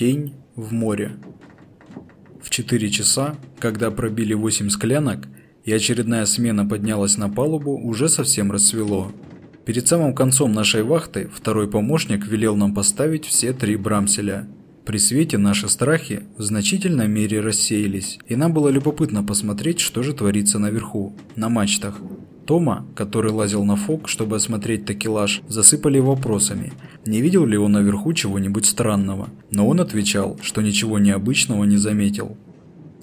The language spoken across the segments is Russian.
Тень в море. В 4 часа, когда пробили 8 склянок, и очередная смена поднялась на палубу, уже совсем рассвело. Перед самым концом нашей вахты второй помощник велел нам поставить все три брамселя. При свете наши страхи в значительной мере рассеялись, и нам было любопытно посмотреть, что же творится наверху, на мачтах. Тома, который лазил на фок, чтобы осмотреть такелаж, засыпали вопросами, не видел ли он наверху чего-нибудь странного, но он отвечал, что ничего необычного не заметил.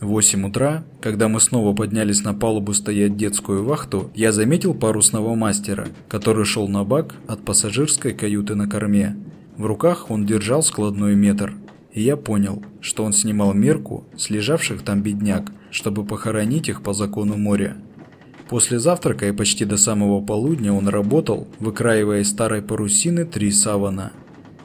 В 8 утра, когда мы снова поднялись на палубу стоять детскую вахту, я заметил парусного мастера, который шел на бак от пассажирской каюты на корме. В руках он держал складной метр, и я понял, что он снимал мерку с лежавших там бедняк, чтобы похоронить их по закону моря. После завтрака и почти до самого полудня он работал, выкраивая из старой парусины три савана.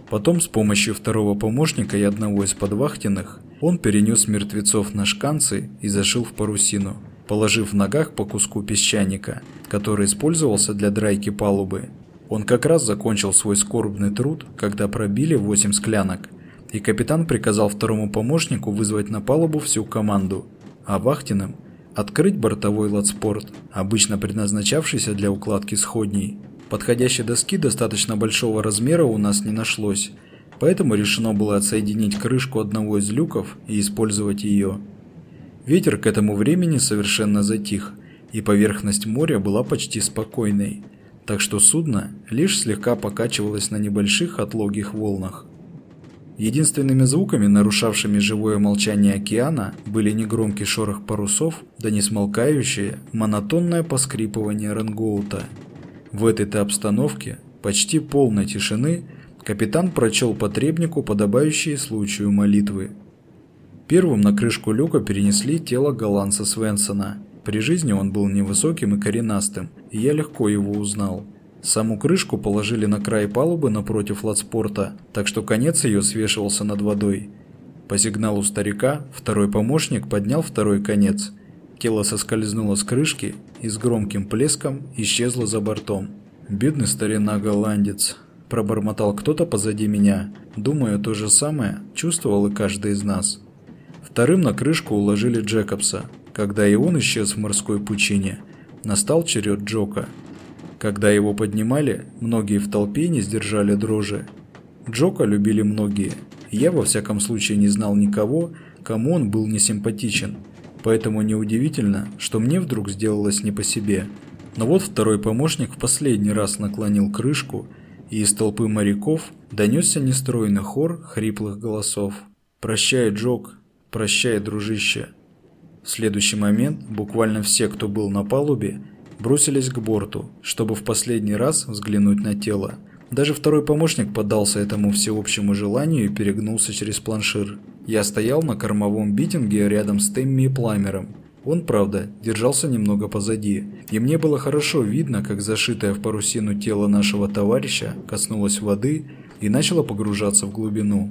Потом с помощью второго помощника и одного из подвахтенных он перенес мертвецов на шканцы и зашил в парусину, положив в ногах по куску песчаника, который использовался для драйки палубы. Он как раз закончил свой скорбный труд, когда пробили восемь склянок, и капитан приказал второму помощнику вызвать на палубу всю команду, а вахтенным Открыть бортовой ладспорт, обычно предназначавшийся для укладки сходней. Подходящей доски достаточно большого размера у нас не нашлось, поэтому решено было отсоединить крышку одного из люков и использовать ее. Ветер к этому времени совершенно затих, и поверхность моря была почти спокойной, так что судно лишь слегка покачивалось на небольших отлогих волнах. Единственными звуками, нарушавшими живое молчание океана, были негромкий шорох парусов, да несмолкающее, монотонное поскрипывание рангоута. В этой-то обстановке, почти полной тишины, капитан прочел потребнику подобающие случаю молитвы. Первым на крышку люка перенесли тело голландца Свенсона. При жизни он был невысоким и коренастым, и я легко его узнал. Саму крышку положили на край палубы напротив ладспорта, так что конец ее свешивался над водой. По сигналу старика второй помощник поднял второй конец. Тело соскользнуло с крышки и с громким плеском исчезло за бортом. «Бедный старина-голландец», – пробормотал кто-то позади меня. Думаю, то же самое чувствовал и каждый из нас. Вторым на крышку уложили Джекобса. Когда и он исчез в морской пучине, настал черед Джока – когда его поднимали, многие в толпе не сдержали дрожи. Джока любили многие. Я во всяком случае не знал никого, кому он был не симпатичен. Поэтому неудивительно, что мне вдруг сделалось не по себе. Но вот второй помощник в последний раз наклонил крышку, и из толпы моряков донесся нестройный хор хриплых голосов. «Прощай, Джок! Прощай, дружище!» В следующий момент буквально все, кто был на палубе, бросились к борту, чтобы в последний раз взглянуть на тело. Даже второй помощник поддался этому всеобщему желанию и перегнулся через планшир. Я стоял на кормовом битинге рядом с Тэмми и Пламером. Он, правда, держался немного позади, и мне было хорошо видно, как зашитое в парусину тело нашего товарища коснулось воды и начало погружаться в глубину.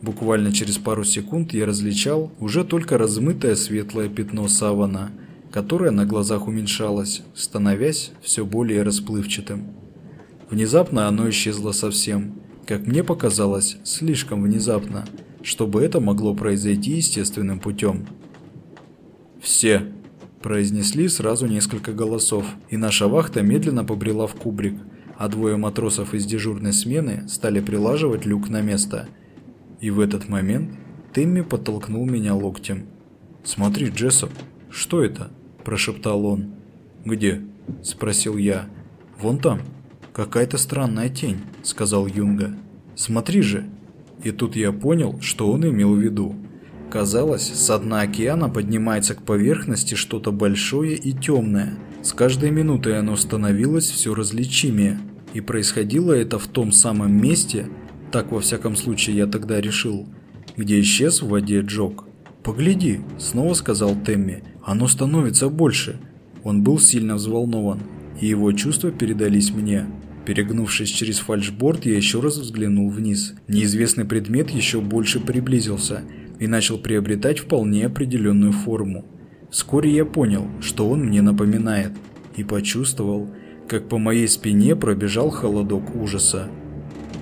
Буквально через пару секунд я различал уже только размытое светлое пятно савана – которое на глазах уменьшалось, становясь все более расплывчатым. Внезапно оно исчезло совсем, как мне показалось, слишком внезапно, чтобы это могло произойти естественным путем. «Все!» – произнесли сразу несколько голосов, и наша вахта медленно побрела в кубрик, а двое матросов из дежурной смены стали прилаживать люк на место. И в этот момент Тэмми подтолкнул меня локтем. «Смотри, Джессоп, что это?» – прошептал он. «Где?» – спросил я. «Вон там. Какая-то странная тень», – сказал Юнга. «Смотри же». И тут я понял, что он имел в виду. Казалось, с дна океана поднимается к поверхности что-то большое и темное. С каждой минутой оно становилось все различимее. И происходило это в том самом месте, так во всяком случае я тогда решил, где исчез в воде Джок. «Погляди», – снова сказал Темми, – «оно становится больше». Он был сильно взволнован, и его чувства передались мне. Перегнувшись через фальшборд, я еще раз взглянул вниз. Неизвестный предмет еще больше приблизился и начал приобретать вполне определенную форму. Вскоре я понял, что он мне напоминает, и почувствовал, как по моей спине пробежал холодок ужаса.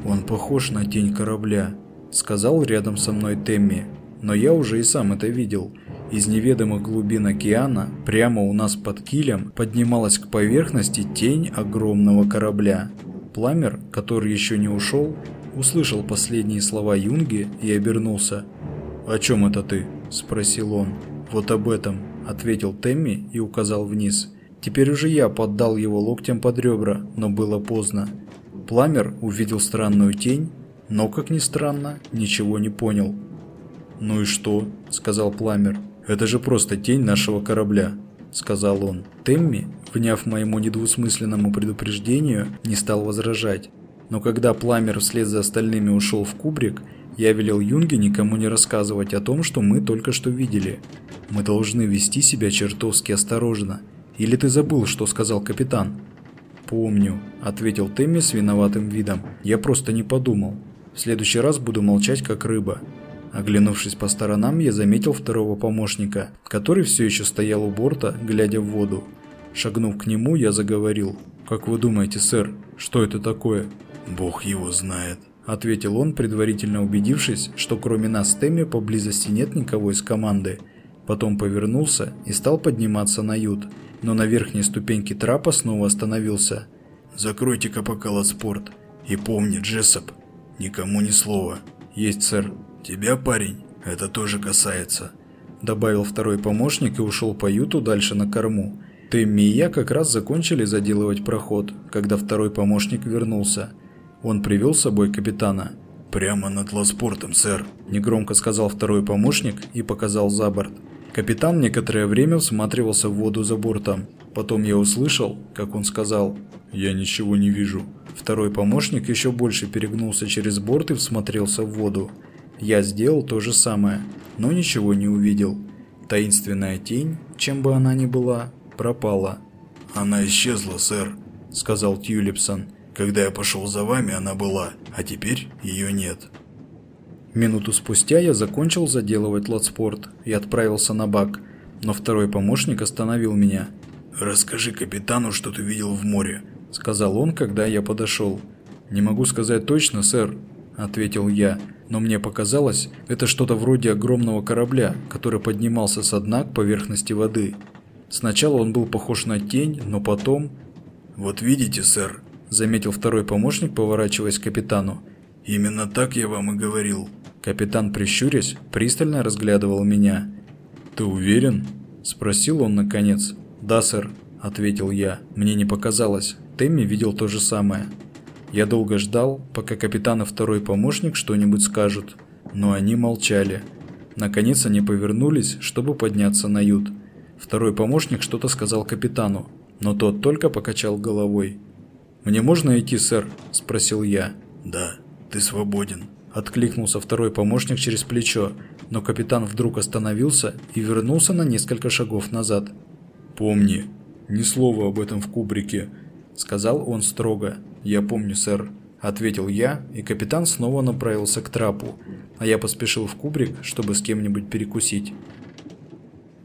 «Он похож на тень корабля», –— сказал рядом со мной Темми. Но я уже и сам это видел. Из неведомых глубин океана, прямо у нас под килем, поднималась к поверхности тень огромного корабля. Пламер, который еще не ушел, услышал последние слова Юнги и обернулся. «О чем это ты?» – спросил он. «Вот об этом», – ответил Темми и указал вниз. Теперь уже я поддал его локтем под ребра, но было поздно. Пламер увидел странную тень, но, как ни странно, ничего не понял. «Ну и что?» – сказал Пламер. «Это же просто тень нашего корабля», – сказал он. Темми, вняв моему недвусмысленному предупреждению, не стал возражать. Но когда Пламер вслед за остальными ушел в кубрик, я велел Юнге никому не рассказывать о том, что мы только что видели. Мы должны вести себя чертовски осторожно. Или ты забыл, что сказал капитан? «Помню», – ответил Тэмми с виноватым видом. «Я просто не подумал. В следующий раз буду молчать, как рыба. Оглянувшись по сторонам, я заметил второго помощника, который все еще стоял у борта, глядя в воду. Шагнув к нему, я заговорил. «Как вы думаете, сэр, что это такое?» «Бог его знает», — ответил он, предварительно убедившись, что кроме нас с Тэмми поблизости нет никого из команды. Потом повернулся и стал подниматься на ют, но на верхней ступеньке трапа снова остановился. «Закройте-ка пока спорт. И помни, Джессоп, никому ни слова». «Есть, сэр», «Тебя, парень, это тоже касается», – добавил второй помощник и ушел по юту дальше на корму. Тэмми и я как раз закончили заделывать проход, когда второй помощник вернулся. Он привел с собой капитана. «Прямо над лоспортом, сэр», – негромко сказал второй помощник и показал за борт. Капитан некоторое время всматривался в воду за бортом. Потом я услышал, как он сказал «Я ничего не вижу». Второй помощник еще больше перегнулся через борт и всмотрелся в воду. Я сделал то же самое, но ничего не увидел. Таинственная тень, чем бы она ни была, пропала. «Она исчезла, сэр», — сказал Тьюлипсон. «Когда я пошел за вами, она была, а теперь ее нет». Минуту спустя я закончил заделывать лотспорт и отправился на бак, но второй помощник остановил меня. «Расскажи капитану, что ты видел в море», — сказал он, когда я подошел. «Не могу сказать точно, сэр», — ответил я но мне показалось, это что-то вроде огромного корабля, который поднимался со дна к поверхности воды. Сначала он был похож на тень, но потом... «Вот видите, сэр», — заметил второй помощник, поворачиваясь к капитану. «Именно так я вам и говорил». Капитан, прищурясь, пристально разглядывал меня. «Ты уверен?» – спросил он наконец. «Да, сэр», – ответил я. Мне не показалось. Тэмми видел то же самое. Я долго ждал, пока капитан и второй помощник что-нибудь скажут, но они молчали. Наконец они повернулись, чтобы подняться на ют. Второй помощник что-то сказал капитану, но тот только покачал головой. «Мне можно идти, сэр?» – спросил я. «Да, ты свободен», – откликнулся второй помощник через плечо, но капитан вдруг остановился и вернулся на несколько шагов назад. «Помни, ни слова об этом в кубрике», – сказал он строго. «Я помню, сэр», – ответил я, и капитан снова направился к трапу, а я поспешил в кубрик, чтобы с кем-нибудь перекусить.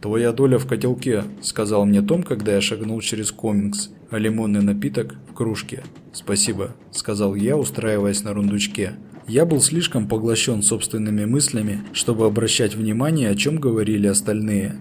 «Твоя доля в котелке», – сказал мне Том, когда я шагнул через комингс, а лимонный напиток в кружке. «Спасибо», – сказал я, устраиваясь на рундучке. Я был слишком поглощен собственными мыслями, чтобы обращать внимание, о чем говорили остальные.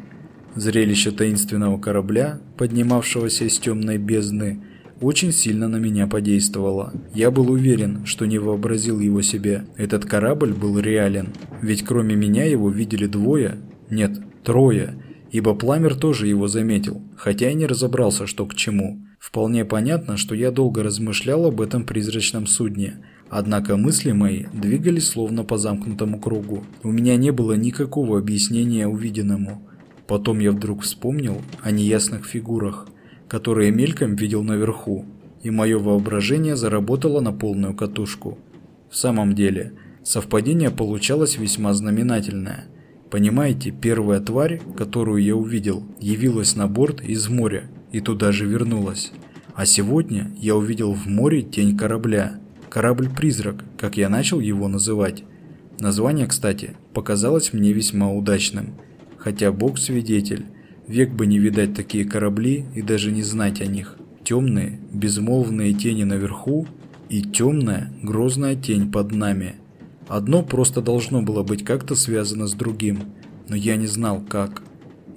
Зрелище таинственного корабля, поднимавшегося из темной бездны, очень сильно на меня подействовало. Я был уверен, что не вообразил его себе. Этот корабль был реален. Ведь кроме меня его видели двое, нет, трое, ибо Пламер тоже его заметил, хотя и не разобрался, что к чему. Вполне понятно, что я долго размышлял об этом призрачном судне. Однако мысли мои двигались словно по замкнутому кругу. У меня не было никакого объяснения увиденному. Потом я вдруг вспомнил о неясных фигурах которые мельком видел наверху, и мое воображение заработало на полную катушку. В самом деле, совпадение получалось весьма знаменательное. Понимаете, первая тварь, которую я увидел, явилась на борт из моря и туда же вернулась. А сегодня я увидел в море тень корабля. Корабль-призрак, как я начал его называть. Название, кстати, показалось мне весьма удачным. Хотя Бог свидетель, Век бы не видать такие корабли и даже не знать о них. Темные, безмолвные тени наверху и темная, грозная тень под нами. Одно просто должно было быть как-то связано с другим, но я не знал как.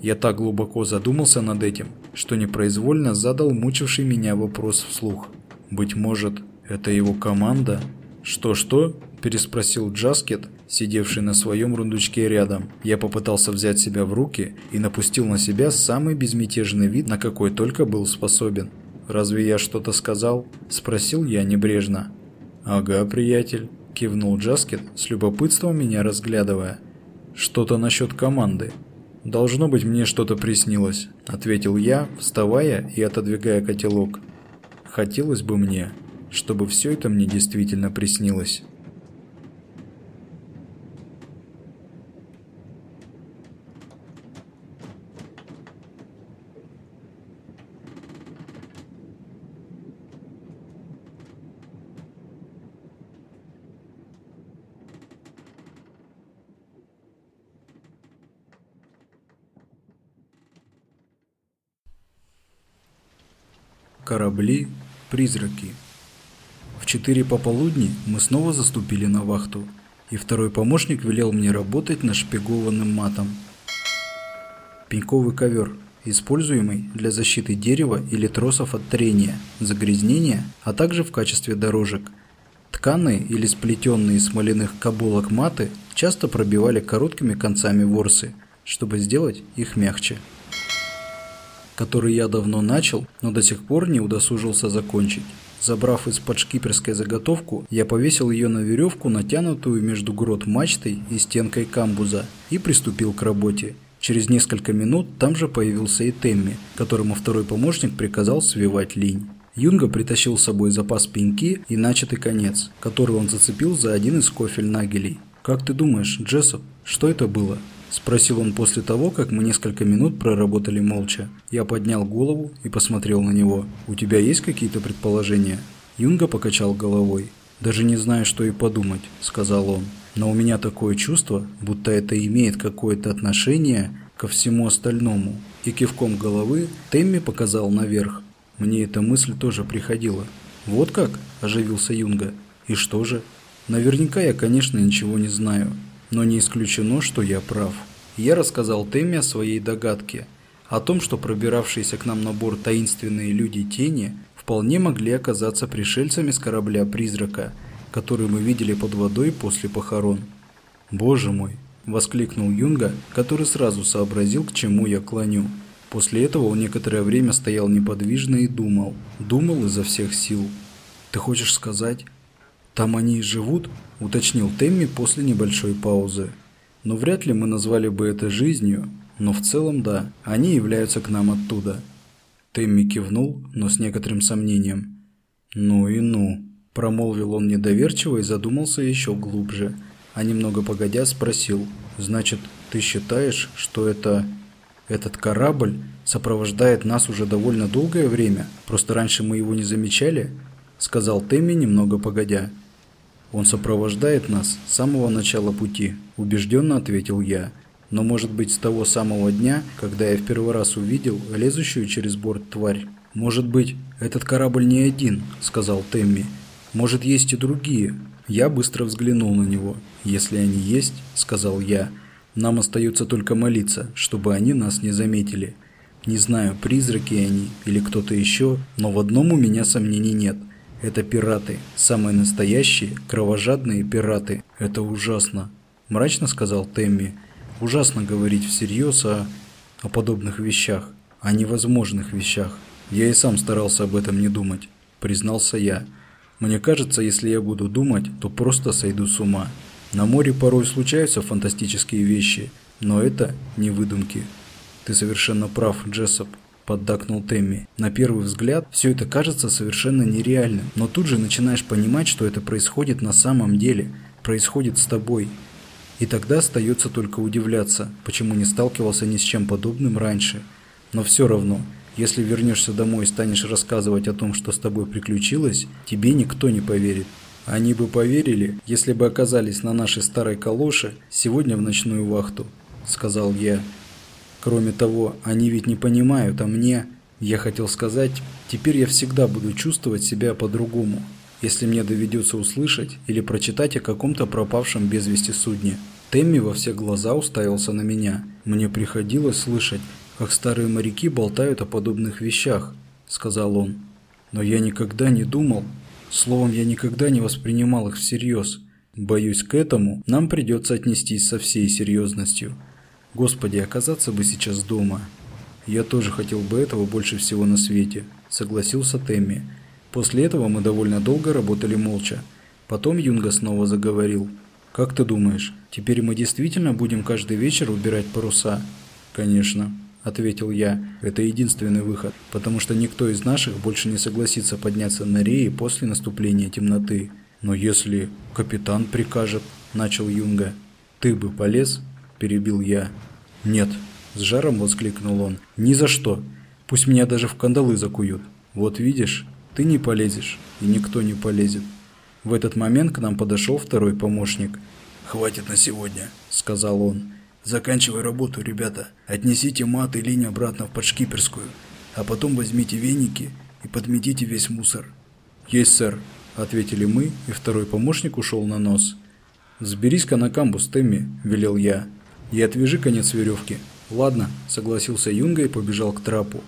Я так глубоко задумался над этим, что непроизвольно задал мучивший меня вопрос вслух. Быть может, это его команда? Что-что? переспросил Джаскет, сидевший на своем рундучке рядом. Я попытался взять себя в руки и напустил на себя самый безмятежный вид, на какой только был способен. «Разве я что-то сказал?» – спросил я небрежно. «Ага, приятель», – кивнул Джаскет, с любопытством меня разглядывая. «Что-то насчет команды». «Должно быть, мне что-то приснилось», – ответил я, вставая и отодвигая котелок. «Хотелось бы мне, чтобы все это мне действительно приснилось». Корабли, призраки. В четыре пополудни мы снова заступили на вахту, и второй помощник велел мне работать нашпигованным матом. Пеньковый ковер, используемый для защиты дерева или тросов от трения, загрязнения, а также в качестве дорожек. Тканые или сплетенные из смоляных кабулок маты часто пробивали короткими концами ворсы, чтобы сделать их мягче который я давно начал, но до сих пор не удосужился закончить. Забрав из-под шкиперской заготовку, я повесил ее на веревку, натянутую между грот мачтой и стенкой камбуза, и приступил к работе. Через несколько минут там же появился и Темми, которому второй помощник приказал свивать линь. Юнга притащил с собой запас пеньки и начатый конец, который он зацепил за один из кофель-нагелей. «Как ты думаешь, Джессоп, что это было?» Спросил он после того, как мы несколько минут проработали молча. Я поднял голову и посмотрел на него. «У тебя есть какие-то предположения?» Юнга покачал головой. «Даже не знаю, что и подумать», — сказал он. «Но у меня такое чувство, будто это имеет какое-то отношение ко всему остальному». И кивком головы Тэмми показал наверх. Мне эта мысль тоже приходила. «Вот как?» – оживился Юнга. «И что же?» «Наверняка я, конечно, ничего не знаю. Но не исключено, что я прав. Я рассказал Тэмми о своей догадке, о том, что пробиравшиеся к нам на борт таинственные люди тени вполне могли оказаться пришельцами с корабля-призрака, который мы видели под водой после похорон. «Боже мой!» – воскликнул Юнга, который сразу сообразил, к чему я клоню. После этого он некоторое время стоял неподвижно и думал. Думал изо всех сил. «Ты хочешь сказать, там они и живут?» – уточнил Темми после небольшой паузы. «Но вряд ли мы назвали бы это жизнью, но в целом да, они являются к нам оттуда». Темми кивнул, но с некоторым сомнением. «Ну и ну», – промолвил он недоверчиво и задумался еще глубже, а немного погодя спросил, «Значит, ты считаешь, что это... этот корабль сопровождает нас уже довольно долгое время? Просто раньше мы его не замечали?» – сказал Темми немного погодя. «Он сопровождает нас с самого начала пути», – убежденно ответил я. «Но может быть с того самого дня, когда я в первый раз увидел лезущую через борт тварь. Может быть, этот корабль не один», – сказал Темми. «Может, есть и другие». Я быстро взглянул на него. «Если они есть», – сказал я, – «нам остается только молиться, чтобы они нас не заметили». Не знаю, призраки они или кто-то еще, но в одном у меня сомнений нет. Это пираты. Самые настоящие, кровожадные пираты. Это ужасно. Мрачно сказал Темми. Ужасно говорить всерьез о... о подобных вещах. О невозможных вещах. Я и сам старался об этом не думать. Признался я. Мне кажется, если я буду думать, то просто сойду с ума. На море порой случаются фантастические вещи, но это не выдумки. Ты совершенно прав, Джессоп поддакнул Тэмми. На первый взгляд все это кажется совершенно нереальным, но тут же начинаешь понимать, что это происходит на самом деле, происходит с тобой. И тогда остается только удивляться, почему не сталкивался ни с чем подобным раньше. Но все равно, если вернешься домой и станешь рассказывать о том, что с тобой приключилось, тебе никто не поверит. Они бы поверили, если бы оказались на нашей старой калоше сегодня в ночную вахту, сказал я. Кроме того, они ведь не понимают, а мне... Я хотел сказать, теперь я всегда буду чувствовать себя по-другому. если мне доведется услышать или прочитать о каком-то пропавшем без вести судне. Тэмми во все глаза уставился на меня. Мне приходилось слышать, как старые моряки болтают о подобных вещах, сказал он. Но я никогда не думал, словом, я никогда не воспринимал их всерьез. Боюсь, к этому нам придется отнестись со всей серьезностью. Господи, оказаться бы сейчас дома. Я тоже хотел бы этого больше всего на свете, согласился Тэмми. После этого мы довольно долго работали молча. Потом Юнга снова заговорил. «Как ты думаешь, теперь мы действительно будем каждый вечер убирать паруса?» «Конечно», – ответил я. «Это единственный выход, потому что никто из наших больше не согласится подняться на реи после наступления темноты». «Но если капитан прикажет», – начал Юнга. «Ты бы полез?» – перебил я. «Нет», – с жаром воскликнул он. «Ни за что. Пусть меня даже в кандалы закуют. Вот видишь, ты не полезешь, и никто не полезет. В этот момент к нам подошел второй помощник. «Хватит на сегодня», — сказал он. «Заканчивай работу, ребята. Отнесите мат и линь обратно в подшкиперскую, а потом возьмите веники и подметите весь мусор». «Есть, сэр», — ответили мы, и второй помощник ушел на нос. «Сберись-ка на камбус, Тэмми», — велел я, — «и отвяжи конец веревки». «Ладно», — согласился Юнга и побежал к трапу.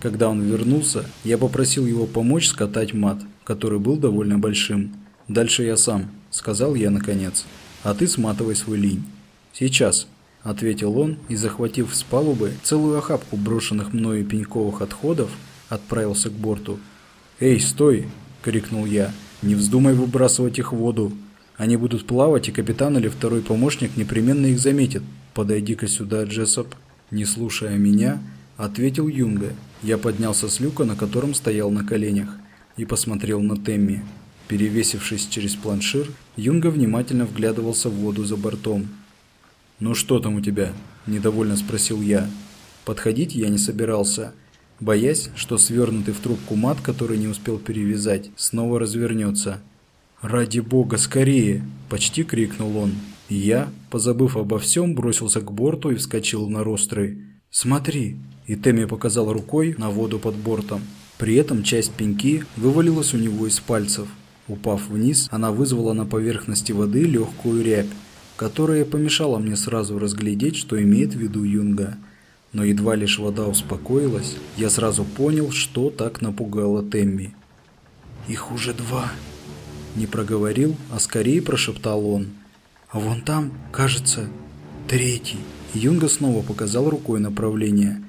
Когда он вернулся, я попросил его помочь скатать мат, который был довольно большим. «Дальше я сам», – сказал я наконец. «А ты сматывай свой линь». «Сейчас», – ответил он и, захватив с палубы целую охапку брошенных мною пеньковых отходов, отправился к борту. «Эй, стой!» – крикнул я. «Не вздумай выбрасывать их в воду. Они будут плавать, и капитан или второй помощник непременно их заметит. Подойди-ка сюда, Джессоп». Не слушая меня, ответил Юнга я поднялся с люка, на котором стоял на коленях, и посмотрел на Темми. Перевесившись через планшир, Юнга внимательно вглядывался в воду за бортом. «Ну что там у тебя?» – недовольно спросил я. Подходить я не собирался, боясь, что свернутый в трубку мат, который не успел перевязать, снова развернется. «Ради бога, скорее!» – почти крикнул он. Я, позабыв обо всем, бросился к борту и вскочил на ростры. «Смотри!» И Тэмми показал рукой на воду под бортом. При этом часть пеньки вывалилась у него из пальцев. Упав вниз, она вызвала на поверхности воды легкую рябь, которая помешала мне сразу разглядеть, что имеет в виду Юнга. Но едва лишь вода успокоилась, я сразу понял, что так напугало Тэмми. «Их уже два!» Не проговорил, а скорее прошептал он. «А вон там, кажется, третий!» Юнга снова показал рукой направление.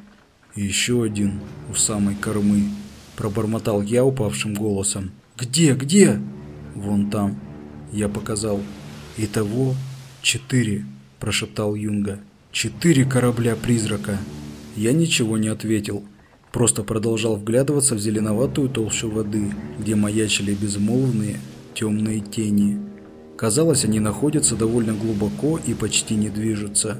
еще один у самой кормы. Пробормотал я упавшим голосом. «Где? Где?» «Вон там». Я показал. «Итого четыре», прошептал Юнга. «Четыре корабля-призрака». Я ничего не ответил. Просто продолжал вглядываться в зеленоватую толщу воды, где маячили безмолвные темные тени. Казалось, они находятся довольно глубоко и почти не движутся.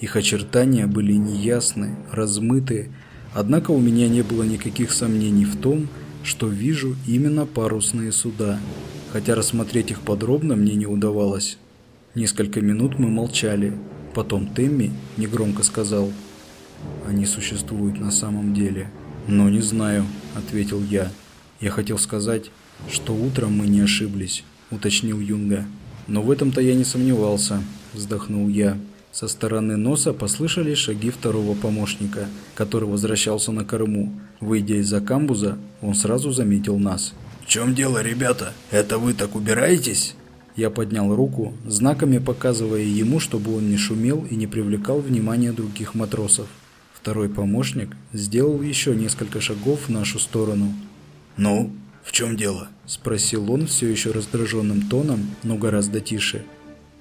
Их очертания были неясны, размыты, однако у меня не было никаких сомнений в том, что вижу именно парусные суда, хотя рассмотреть их подробно мне не удавалось. Несколько минут мы молчали, потом Темми негромко сказал «Они существуют на самом деле». «Но не знаю», — ответил я. «Я хотел сказать, что утром мы не ошиблись», — уточнил Юнга. «Но в этом-то я не сомневался», — вздохнул я. Со стороны носа послышались шаги второго помощника, который возвращался на корму. Выйдя из-за камбуза, он сразу заметил нас. «В чем дело, ребята? Это вы так убираетесь?» Я поднял руку, знаками показывая ему, чтобы он не шумел и не привлекал внимания других матросов. Второй помощник сделал еще несколько шагов в нашу сторону. «Ну, в чем дело?» – спросил он все еще раздраженным тоном, но гораздо тише.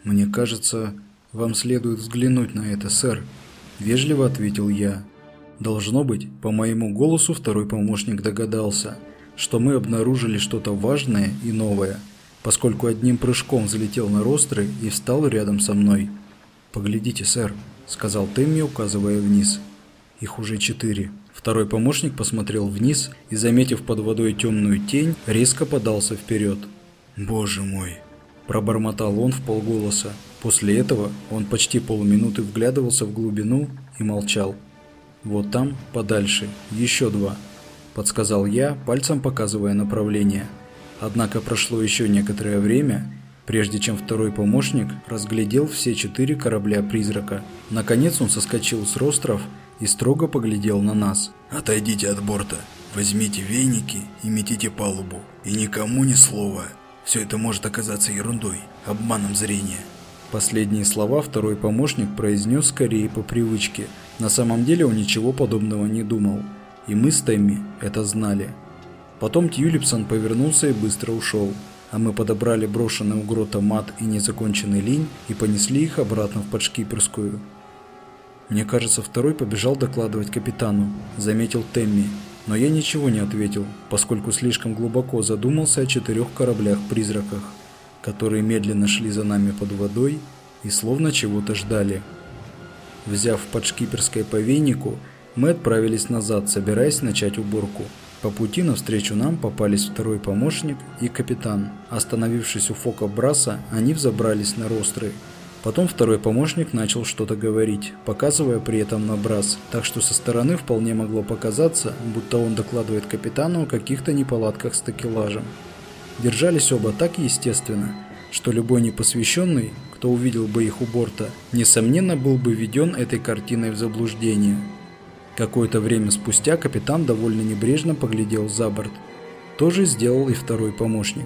«Мне кажется, «Вам следует взглянуть на это, сэр», – вежливо ответил я. Должно быть, по моему голосу второй помощник догадался, что мы обнаружили что-то важное и новое, поскольку одним прыжком взлетел на ростры и встал рядом со мной. «Поглядите, сэр», – сказал Тэмми, указывая вниз. «Их уже четыре». Второй помощник посмотрел вниз и, заметив под водой темную тень, резко подался вперед. «Боже мой!» – пробормотал он в полголоса. После этого он почти полминуты вглядывался в глубину и молчал. «Вот там, подальше, еще два», – подсказал я, пальцем показывая направление. Однако прошло еще некоторое время, прежде чем второй помощник разглядел все четыре корабля-призрака. Наконец он соскочил с ростров и строго поглядел на нас. «Отойдите от борта, возьмите веники и метите палубу, и никому ни слова. Все это может оказаться ерундой, обманом зрения». Последние слова второй помощник произнес скорее по привычке. На самом деле он ничего подобного не думал. И мы с Тэмми это знали. Потом Тьюлипсон повернулся и быстро ушел. А мы подобрали брошенный у грота мат и незаконченный линь и понесли их обратно в подшкиперскую. Мне кажется, второй побежал докладывать капитану, заметил Тэмми. Но я ничего не ответил, поскольку слишком глубоко задумался о четырех кораблях-призраках которые медленно шли за нами под водой и словно чего-то ждали. Взяв под шкиперской по венику, мы отправились назад, собираясь начать уборку. По пути навстречу нам попались второй помощник и капитан. Остановившись у фока Браса, они взобрались на ростры. Потом второй помощник начал что-то говорить, показывая при этом на Брас, так что со стороны вполне могло показаться, будто он докладывает капитану о каких-то неполадках с такелажем. Держались оба так естественно, что любой непосвященный, кто увидел бы их у борта, несомненно был бы введен этой картиной в заблуждение. Какое-то время спустя капитан довольно небрежно поглядел за борт. То же сделал и второй помощник.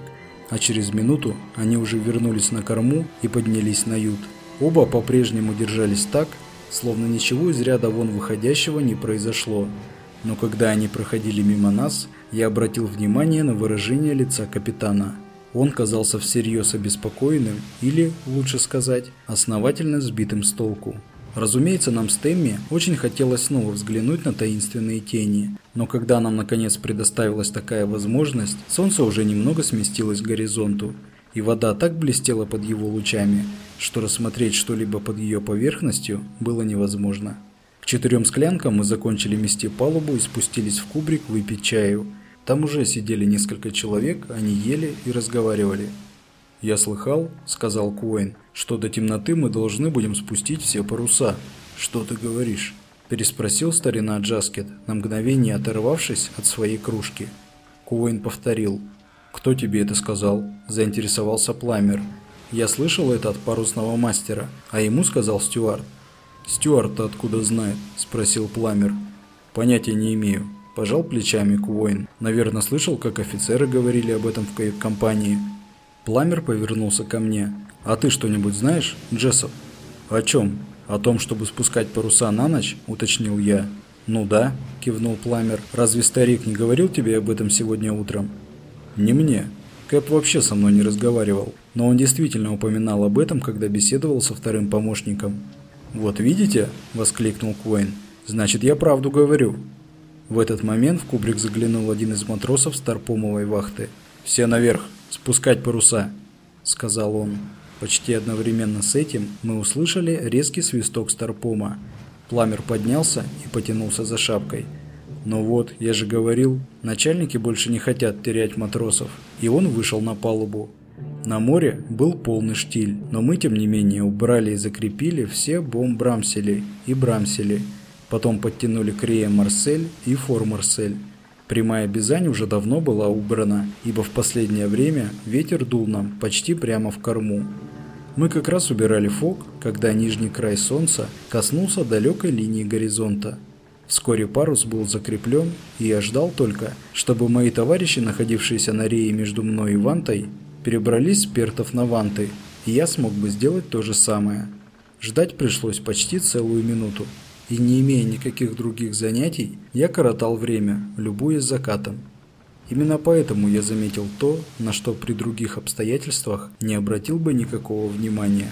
А через минуту они уже вернулись на корму и поднялись на ют. Оба по-прежнему держались так, словно ничего из ряда вон выходящего не произошло. Но когда они проходили мимо нас, я обратил внимание на выражение лица капитана. Он казался всерьез обеспокоенным или, лучше сказать, основательно сбитым с толку. Разумеется, нам с Темми очень хотелось снова взглянуть на таинственные тени, но когда нам наконец предоставилась такая возможность, солнце уже немного сместилось к горизонту, и вода так блестела под его лучами, что рассмотреть что-либо под ее поверхностью было невозможно четырем склянкам мы закончили мести палубу и спустились в кубрик выпить чаю. Там уже сидели несколько человек, они ели и разговаривали. «Я слыхал», — сказал Куэйн, — «что до темноты мы должны будем спустить все паруса». «Что ты говоришь?» – переспросил старина Джаскет, на мгновение оторвавшись от своей кружки. Куэйн повторил. «Кто тебе это сказал?» – заинтересовался Пламер. «Я слышал это от парусного мастера, а ему сказал Стюарт. «Стюарт-то откуда знает?» – спросил Пламер. «Понятия не имею». Пожал плечами Куоин. Наверное, слышал, как офицеры говорили об этом в кают-компании. Пламер повернулся ко мне. «А ты что-нибудь знаешь, Джессоп?» «О чем?» «О том, чтобы спускать паруса на ночь?» – уточнил я. «Ну да», – кивнул Пламер. «Разве старик не говорил тебе об этом сегодня утром?» «Не мне. Кэп вообще со мной не разговаривал, но он действительно упоминал об этом, когда беседовал со вторым помощником. «Вот видите?» – воскликнул Куэйн. «Значит, я правду говорю». В этот момент в кубрик заглянул один из матросов Старпомовой вахты. «Все наверх! Спускать паруса!» – сказал он. Почти одновременно с этим мы услышали резкий свисток Старпома. Пламер поднялся и потянулся за шапкой. Но вот, я же говорил, начальники больше не хотят терять матросов, и он вышел на палубу. На море был полный штиль, но мы, тем не менее, убрали и закрепили все бомб-брамсели и брамсели. Потом подтянули Крея Марсель и Фор Марсель. Прямая Бизань уже давно была убрана, ибо в последнее время ветер дул нам почти прямо в корму. Мы как раз убирали фок, когда нижний край солнца коснулся далекой линии горизонта. Вскоре парус был закреплен, и я ждал только, чтобы мои товарищи, находившиеся на рее между мной и Вантой, перебрались с пертов на ванты, и я смог бы сделать то же самое. Ждать пришлось почти целую минуту, и не имея никаких других занятий, я коротал время, любуясь закатом. Именно поэтому я заметил то, на что при других обстоятельствах не обратил бы никакого внимания.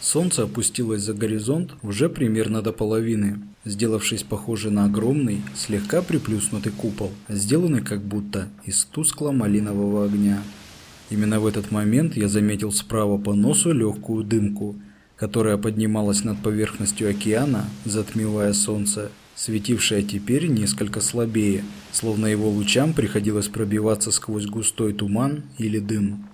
Солнце опустилось за горизонт уже примерно до половины, сделавшись похоже на огромный, слегка приплюснутый купол, сделанный как будто из тускло-малинового огня. Именно в этот момент я заметил справа по носу легкую дымку, которая поднималась над поверхностью океана, затмевая солнце, светившее теперь несколько слабее, словно его лучам приходилось пробиваться сквозь густой туман или дым.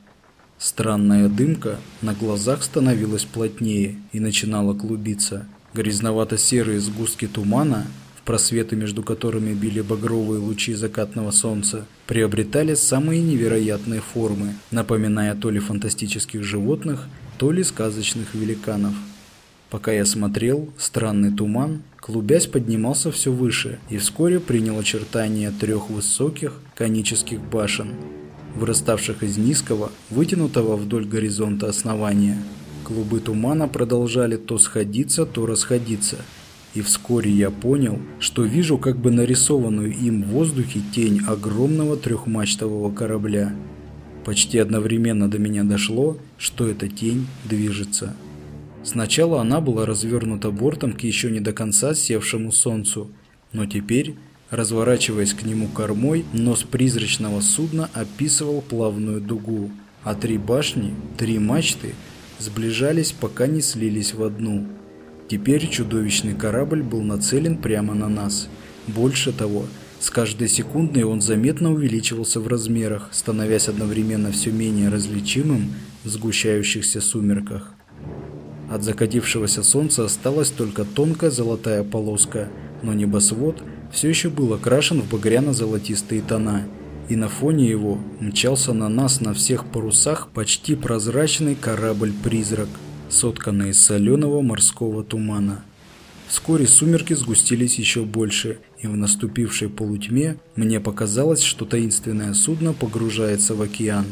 Странная дымка на глазах становилась плотнее и начинала клубиться. Грязновато-серые сгустки тумана в просветы между которыми били багровые лучи закатного солнца, приобретали самые невероятные формы, напоминая то ли фантастических животных, то ли сказочных великанов. Пока я смотрел, странный туман, клубясь, поднимался все выше и вскоре принял очертания трех высоких конических башен, выраставших из низкого, вытянутого вдоль горизонта основания. Клубы тумана продолжали то сходиться, то расходиться, и вскоре я понял, что вижу как бы нарисованную им в воздухе тень огромного трехмачтового корабля. Почти одновременно до меня дошло, что эта тень движется. Сначала она была развернута бортом к еще не до конца севшему солнцу, но теперь, разворачиваясь к нему кормой, нос призрачного судна описывал плавную дугу, а три башни, три мачты сближались, пока не слились в одну. Теперь чудовищный корабль был нацелен прямо на нас. Больше того, с каждой секундой он заметно увеличивался в размерах, становясь одновременно все менее различимым в сгущающихся сумерках. От закатившегося солнца осталась только тонкая золотая полоска, но небосвод все еще был окрашен в багряно-золотистые тона, и на фоне его мчался на нас на всех парусах почти прозрачный корабль-призрак, сотканный из соленого морского тумана. Вскоре сумерки сгустились еще больше, и в наступившей полутьме мне показалось, что таинственное судно погружается в океан.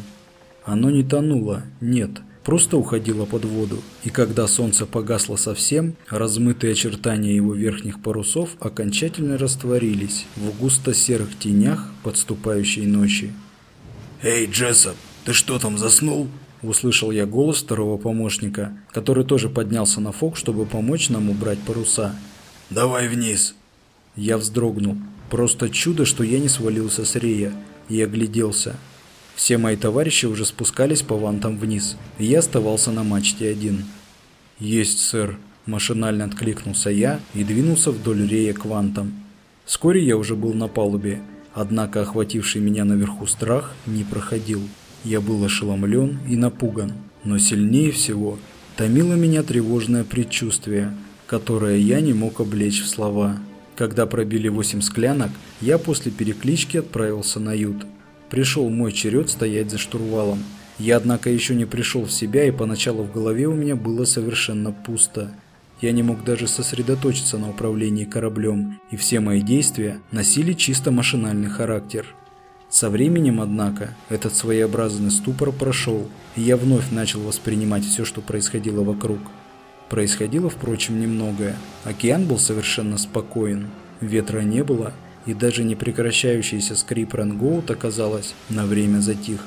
Оно не тонуло, нет – просто уходила под воду, и когда солнце погасло совсем, размытые очертания его верхних парусов окончательно растворились в густо-серых тенях подступающей ночи. «Эй, Джессоп, ты что там, заснул?» Услышал я голос второго помощника, который тоже поднялся на фок, чтобы помочь нам убрать паруса. «Давай вниз!» Я вздрогнул. Просто чудо, что я не свалился с рея, и огляделся. Все мои товарищи уже спускались по вантам вниз, и я оставался на мачте один. «Есть, сэр», – машинально откликнулся я и двинулся вдоль рея к вантам. Вскоре я уже был на палубе, однако охвативший меня наверху страх не проходил. Я был ошеломлен и напуган, но сильнее всего томило меня тревожное предчувствие, которое я не мог облечь в слова. Когда пробили восемь склянок, я после переклички отправился на ют. Пришел мой черед стоять за штурвалом. Я, однако, еще не пришел в себя, и поначалу в голове у меня было совершенно пусто. Я не мог даже сосредоточиться на управлении кораблем, и все мои действия носили чисто машинальный характер. Со временем, однако, этот своеобразный ступор прошел, и я вновь начал воспринимать все, что происходило вокруг. Происходило, впрочем, немногое. Океан был совершенно спокоен, ветра не было, и даже не прекращающийся скрип рангоута, казалось, на время затих.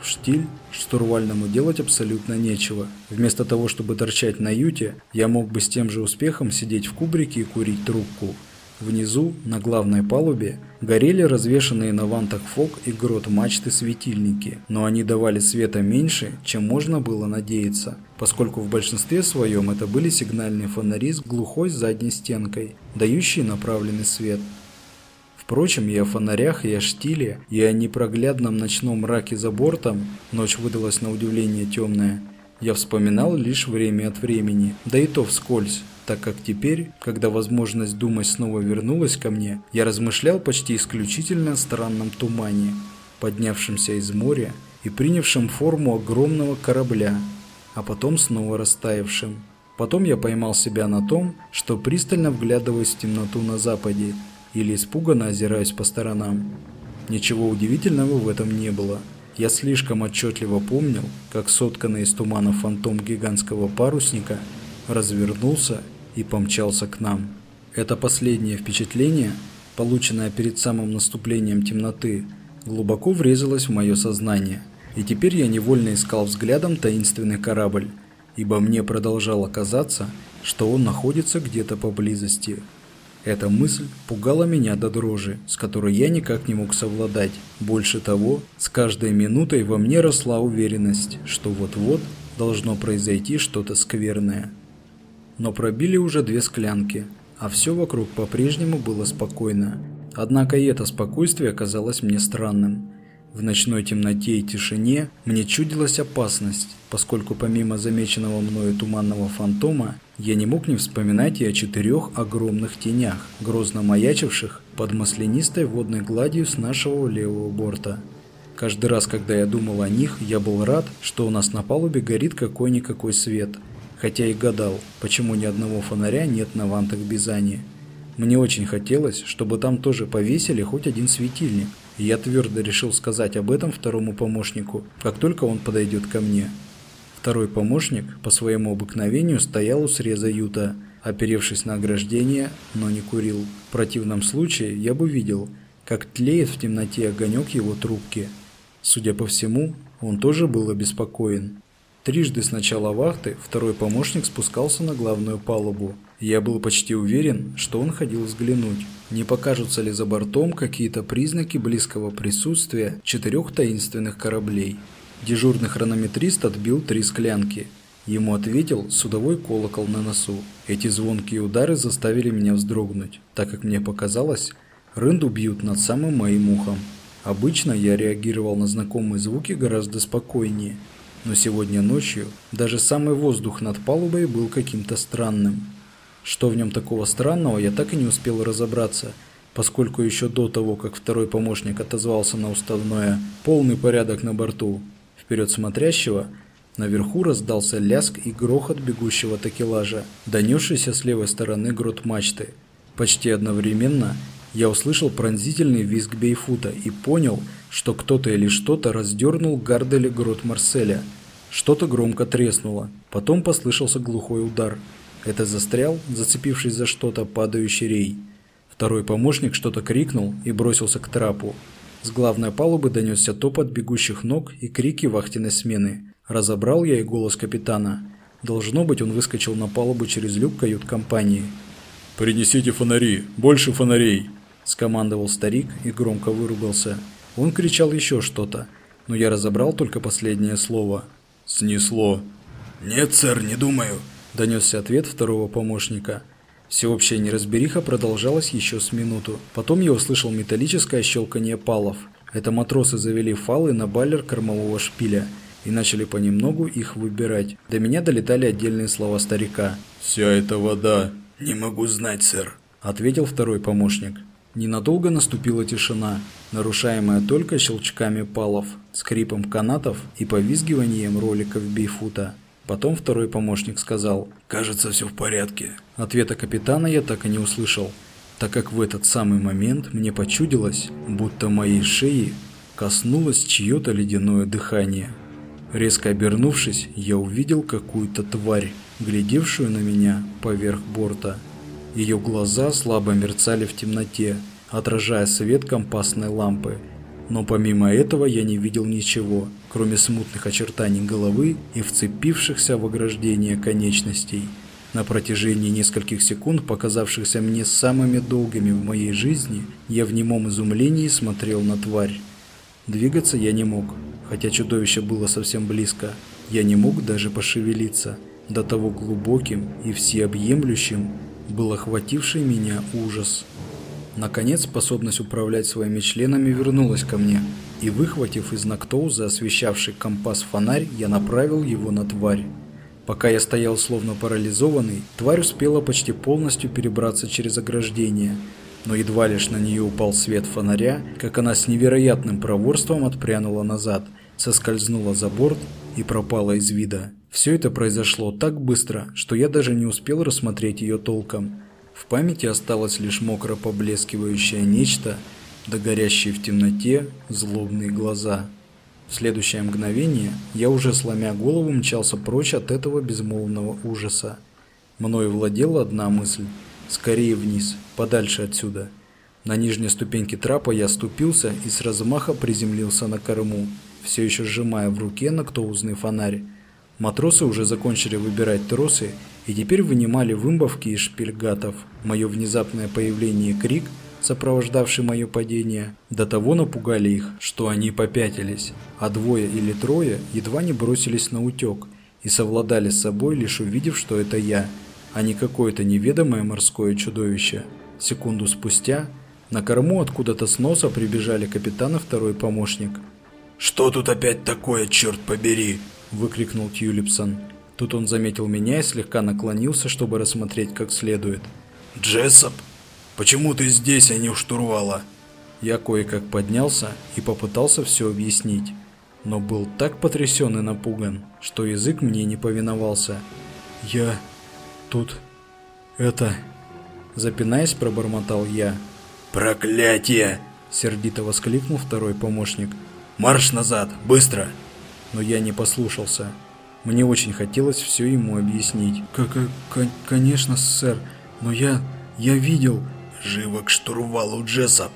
В штиль штурвальному делать абсолютно нечего. Вместо того, чтобы торчать на юте, я мог бы с тем же успехом сидеть в кубрике и курить трубку – Внизу, на главной палубе, горели развешанные на вантах фок и грот мачты светильники, но они давали света меньше, чем можно было надеяться, поскольку в большинстве своем это были сигнальные фонари с глухой задней стенкой, дающие направленный свет. Впрочем, и о фонарях, и о штиле, и о непроглядном ночном мраке за бортом, ночь выдалась на удивление темная, я вспоминал лишь время от времени, да и то вскользь, так как теперь, когда возможность думать снова вернулась ко мне, я размышлял почти исключительно о странном тумане, поднявшемся из моря и принявшем форму огромного корабля, а потом снова растаявшем. Потом я поймал себя на том, что пристально вглядываюсь в темноту на западе или испуганно озираюсь по сторонам. Ничего удивительного в этом не было. Я слишком отчетливо помнил, как сотканный из тумана фантом гигантского парусника развернулся и помчался к нам. Это последнее впечатление, полученное перед самым наступлением темноты, глубоко врезалось в мое сознание, и теперь я невольно искал взглядом таинственный корабль, ибо мне продолжало казаться, что он находится где-то поблизости. Эта мысль пугала меня до дрожи, с которой я никак не мог совладать. Больше того, с каждой минутой во мне росла уверенность, что вот-вот должно произойти что-то скверное но пробили уже две склянки, а все вокруг по-прежнему было спокойно. Однако и это спокойствие оказалось мне странным. В ночной темноте и тишине мне чудилась опасность, поскольку помимо замеченного мною туманного фантома, я не мог не вспоминать и о четырех огромных тенях, грозно маячивших под маслянистой водной гладью с нашего левого борта. Каждый раз, когда я думал о них, я был рад, что у нас на палубе горит какой-никакой свет, хотя и гадал, почему ни одного фонаря нет на вантах Бизани. Мне очень хотелось, чтобы там тоже повесили хоть один светильник, и я твердо решил сказать об этом второму помощнику, как только он подойдет ко мне. Второй помощник по своему обыкновению стоял у среза юта, оперевшись на ограждение, но не курил. В противном случае я бы видел, как тлеет в темноте огонек его трубки. Судя по всему, он тоже был обеспокоен. Трижды с начала вахты второй помощник спускался на главную палубу. Я был почти уверен, что он ходил взглянуть, не покажутся ли за бортом какие-то признаки близкого присутствия четырех таинственных кораблей. Дежурный хронометрист отбил три склянки. Ему ответил судовой колокол на носу. Эти звонкие удары заставили меня вздрогнуть, так как мне показалось, рынду бьют над самым моим ухом. Обычно я реагировал на знакомые звуки гораздо спокойнее, но сегодня ночью даже самый воздух над палубой был каким-то странным. Что в нем такого странного, я так и не успел разобраться, поскольку еще до того, как второй помощник отозвался на уставное «полный порядок на борту», вперед смотрящего, наверху раздался ляск и грохот бегущего такелажа, донесшийся с левой стороны грот мачты. Почти одновременно я услышал пронзительный визг Бейфута и понял, что кто-то или что-то раздернул гардели грот Марселя. Что-то громко треснуло. Потом послышался глухой удар. Это застрял, зацепившись за что-то, падающий рей. Второй помощник что-то крикнул и бросился к трапу. С главной палубы донесся топот бегущих ног и крики вахтенной смены. Разобрал я и голос капитана. Должно быть, он выскочил на палубу через люк кают-компании. «Принесите фонари! Больше фонарей!» – скомандовал старик и громко выругался. Он кричал еще что-то, но я разобрал только последнее слово. «Снесло!» «Нет, сэр, не думаю», – донесся ответ второго помощника. Всеобщая неразбериха продолжалась еще с минуту. Потом я услышал металлическое щелканье палов. Это матросы завели фалы на баллер кормового шпиля и начали понемногу их выбирать. До меня долетали отдельные слова старика. «Вся эта вода...» «Не могу знать, сэр», – ответил второй помощник. Ненадолго наступила тишина, нарушаемая только щелчками палов, скрипом канатов и повизгиванием роликов бейфута. Потом второй помощник сказал «Кажется, все в порядке». Ответа капитана я так и не услышал, так как в этот самый момент мне почудилось, будто моей шеи коснулось чье-то ледяное дыхание. Резко обернувшись, я увидел какую-то тварь, глядевшую на меня поверх борта. Ее глаза слабо мерцали в темноте, отражая свет компасной лампы. Но помимо этого я не видел ничего, кроме смутных очертаний головы и вцепившихся в ограждение конечностей. На протяжении нескольких секунд, показавшихся мне самыми долгими в моей жизни, я в немом изумлении смотрел на тварь. Двигаться я не мог, хотя чудовище было совсем близко. Я не мог даже пошевелиться. До того глубоким и всеобъемлющим был охвативший меня ужас. Наконец способность управлять своими членами вернулась ко мне, и выхватив из Нактоуза освещавший компас фонарь, я направил его на тварь. Пока я стоял словно парализованный, тварь успела почти полностью перебраться через ограждение, но едва лишь на нее упал свет фонаря, как она с невероятным проворством отпрянула назад, соскользнула за борт и пропала из вида. Все это произошло так быстро, что я даже не успел рассмотреть ее толком. В памяти осталось лишь мокро поблескивающее нечто, да горящие в темноте злобные глаза. В следующее мгновение я уже сломя голову мчался прочь от этого безмолвного ужаса. Мною владела одна мысль – скорее вниз, подальше отсюда. На нижней ступеньке трапа я ступился и с размаха приземлился на корму, все еще сжимая в руке нактоузный фонарь. Матросы уже закончили выбирать тросы и теперь вынимали вымбовки из шпильгатов. Мое внезапное появление и крик, сопровождавший мое падение, до того напугали их, что они попятились, а двое или трое едва не бросились на утек и совладали с собой, лишь увидев, что это я, а не какое-то неведомое морское чудовище. Секунду спустя на корму откуда-то с носа прибежали капитан и второй помощник. Что тут опять такое, черт побери?» – выкрикнул Тьюлипсон. Тут он заметил меня и слегка наклонился, чтобы рассмотреть как следует. «Джессоп, почему ты здесь, а не у штурвала?» Я кое-как поднялся и попытался все объяснить, но был так потрясен и напуган, что язык мне не повиновался. «Я... тут... это...» Запинаясь, пробормотал я. «Проклятие!» – сердито воскликнул второй помощник. «Марш назад! Быстро!» Но я не послушался. Мне очень хотелось все ему объяснить. Как, «Конечно, сэр, но я... я видел...» «Живо к штурвалу, Джессоп!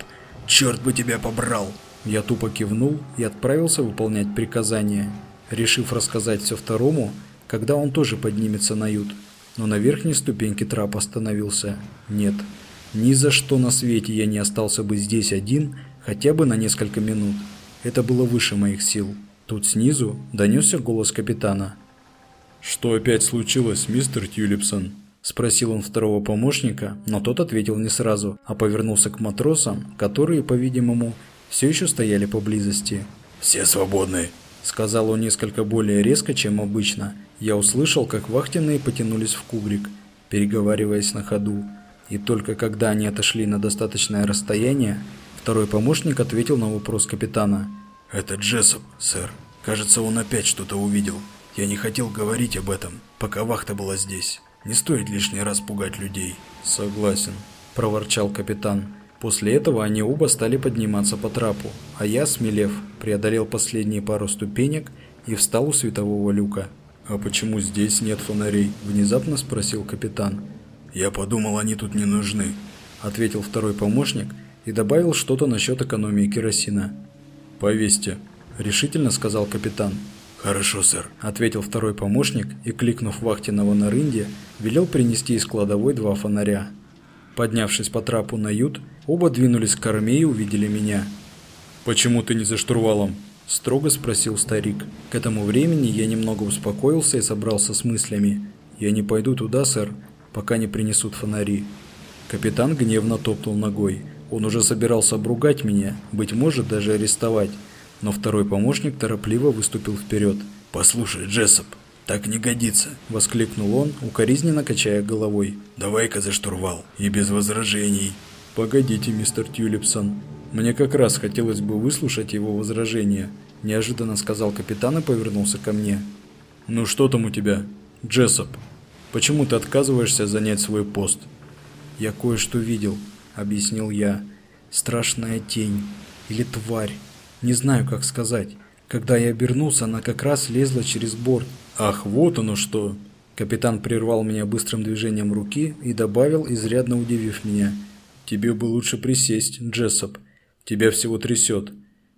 Черт бы тебя побрал!» Я тупо кивнул и отправился выполнять приказание, решив рассказать все второму, когда он тоже поднимется на ют. Но на верхней ступеньке трап остановился. Нет, ни за что на свете я не остался бы здесь один хотя бы на несколько минут. Это было выше моих сил. Тут снизу донесся голос капитана. «Что опять случилось, мистер Тюлипсон?» Спросил он второго помощника, но тот ответил не сразу, а повернулся к матросам, которые, по-видимому, все еще стояли поблизости. «Все свободны», — сказал он несколько более резко, чем обычно. Я услышал, как вахтенные потянулись в кубрик, переговариваясь на ходу. И только когда они отошли на достаточное расстояние, второй помощник ответил на вопрос капитана. «Это Джессоп, сэр. Кажется, он опять что-то увидел. Я не хотел говорить об этом, пока вахта была здесь. Не стоит лишний раз пугать людей». «Согласен», – проворчал капитан. После этого они оба стали подниматься по трапу, а я, смелев, преодолел последние пару ступенек и встал у светового люка. «А почему здесь нет фонарей?» – внезапно спросил капитан. «Я подумал, они тут не нужны», – ответил второй помощник и добавил что-то насчет экономии керосина. «Повесьте», – решительно сказал капитан. «Хорошо, сэр», – ответил второй помощник и, кликнув вахтенного на рынде, велел принести из кладовой два фонаря. Поднявшись по трапу на ют, оба двинулись к корме и увидели меня. «Почему ты не за штурвалом?» – строго спросил старик. К этому времени я немного успокоился и собрался с мыслями. «Я не пойду туда, сэр, пока не принесут фонари». Капитан гневно топнул ногой. Он уже собирался обругать меня, быть может, даже арестовать. Но второй помощник торопливо выступил вперед. «Послушай, Джессоп, «Так не годится!» – воскликнул он, укоризненно качая головой. «Давай-ка за штурвал, и без возражений!» «Погодите, мистер Тюлипсон, мне как раз хотелось бы выслушать его возражения», – неожиданно сказал капитан и повернулся ко мне. «Ну что там у тебя, Джессоп? Почему ты отказываешься занять свой пост?» «Я кое-что видел», – объяснил я. «Страшная тень. Или тварь. Не знаю, как сказать. Когда я обернулся, она как раз лезла через борт. «Ах, вот оно что!» Капитан прервал меня быстрым движением руки и добавил, изрядно удивив меня. «Тебе бы лучше присесть, Джессоп. Тебя всего трясет».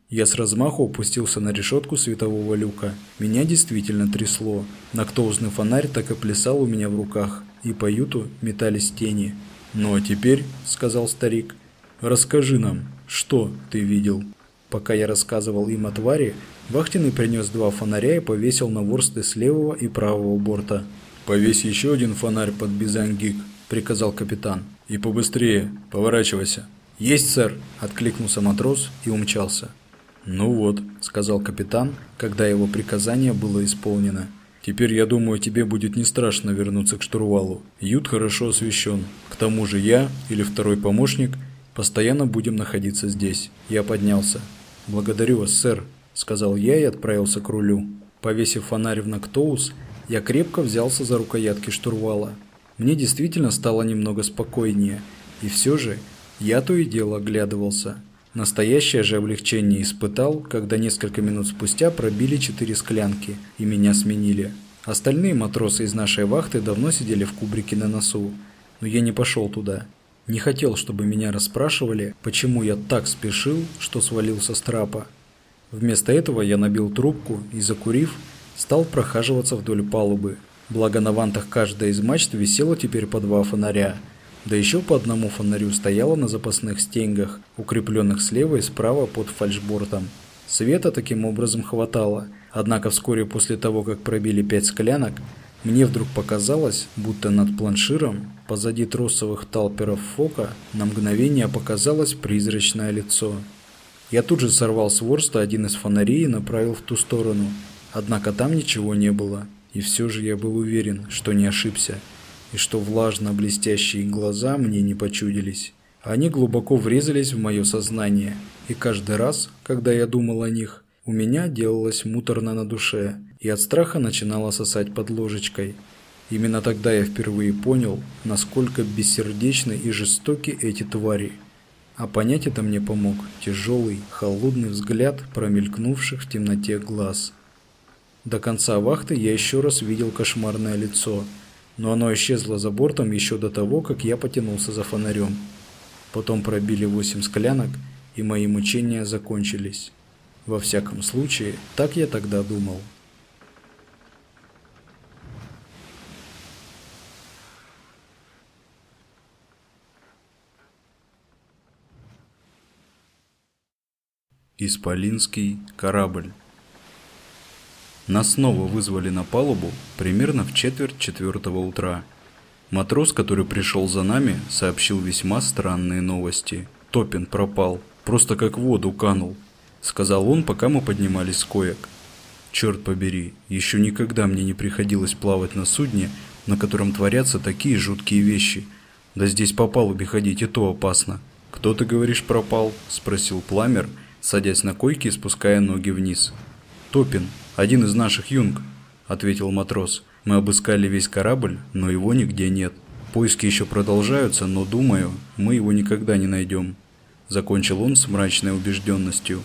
Я с размаху опустился на решетку светового люка. Меня действительно трясло. Нактоузный фонарь так и плясал у меня в руках, и по юту метались тени. «Ну а теперь», — сказал старик, — «расскажи нам, что ты видел?» Пока я рассказывал им о твари, Вахтенный принес два фонаря и повесил на ворсты с левого и правого борта. «Повесь еще один фонарь под бизангик», – приказал капитан. «И побыстрее, поворачивайся». «Есть, сэр!» – откликнулся матрос и умчался. «Ну вот», – сказал капитан, когда его приказание было исполнено. «Теперь, я думаю, тебе будет не страшно вернуться к штурвалу. Ют хорошо освещен. К тому же я или второй помощник постоянно будем находиться здесь». Я поднялся. «Благодарю вас, сэр», – сказал я и отправился к рулю. Повесив фонарь в Нактоус, я крепко взялся за рукоятки штурвала. Мне действительно стало немного спокойнее, и все же я то и дело оглядывался. Настоящее же облегчение испытал, когда несколько минут спустя пробили четыре склянки и меня сменили. Остальные матросы из нашей вахты давно сидели в кубрике на носу, но я не пошел туда. Не хотел, чтобы меня расспрашивали, почему я так спешил, что свалился с трапа. Вместо этого я набил трубку и, закурив, стал прохаживаться вдоль палубы. Благо на вантах каждая из мачт висела теперь по два фонаря, да еще по одному фонарю стояло на запасных стенгах, укрепленных слева и справа под фальшбортом. Света таким образом хватало, однако вскоре после того, как пробили пять склянок, мне вдруг показалось, будто над планширом, позади тросовых талперов фока, на мгновение показалось призрачное лицо. Я тут же сорвал с ворста один из фонарей и направил в ту сторону. Однако там ничего не было. И все же я был уверен, что не ошибся. И что влажно-блестящие глаза мне не почудились. Они глубоко врезались в мое сознание. И каждый раз, когда я думал о них, у меня делалось муторно на душе. И от страха начинало сосать под ложечкой. Именно тогда я впервые понял, насколько бессердечны и жестоки эти твари. А понять это мне помог тяжелый, холодный взгляд промелькнувших в темноте глаз. До конца вахты я еще раз видел кошмарное лицо, но оно исчезло за бортом еще до того, как я потянулся за фонарем. Потом пробили восемь склянок, и мои мучения закончились. Во всяком случае, так я тогда думал. Исполинский корабль. Нас снова вызвали на палубу примерно в четверть четвертого утра. Матрос, который пришел за нами, сообщил весьма странные новости. Топин пропал, просто как в воду канул, сказал он, пока мы поднимались с коек. Черт побери, еще никогда мне не приходилось плавать на судне, на котором творятся такие жуткие вещи. Да здесь по палубе ходить и то опасно. «Кто, ты говоришь, пропал?» – спросил Пламер – садясь на койке и спуская ноги вниз. «Топин, один из наших юнг», – ответил матрос. «Мы обыскали весь корабль, но его нигде нет. Поиски еще продолжаются, но, думаю, мы его никогда не найдем», – закончил он с мрачной убежденностью.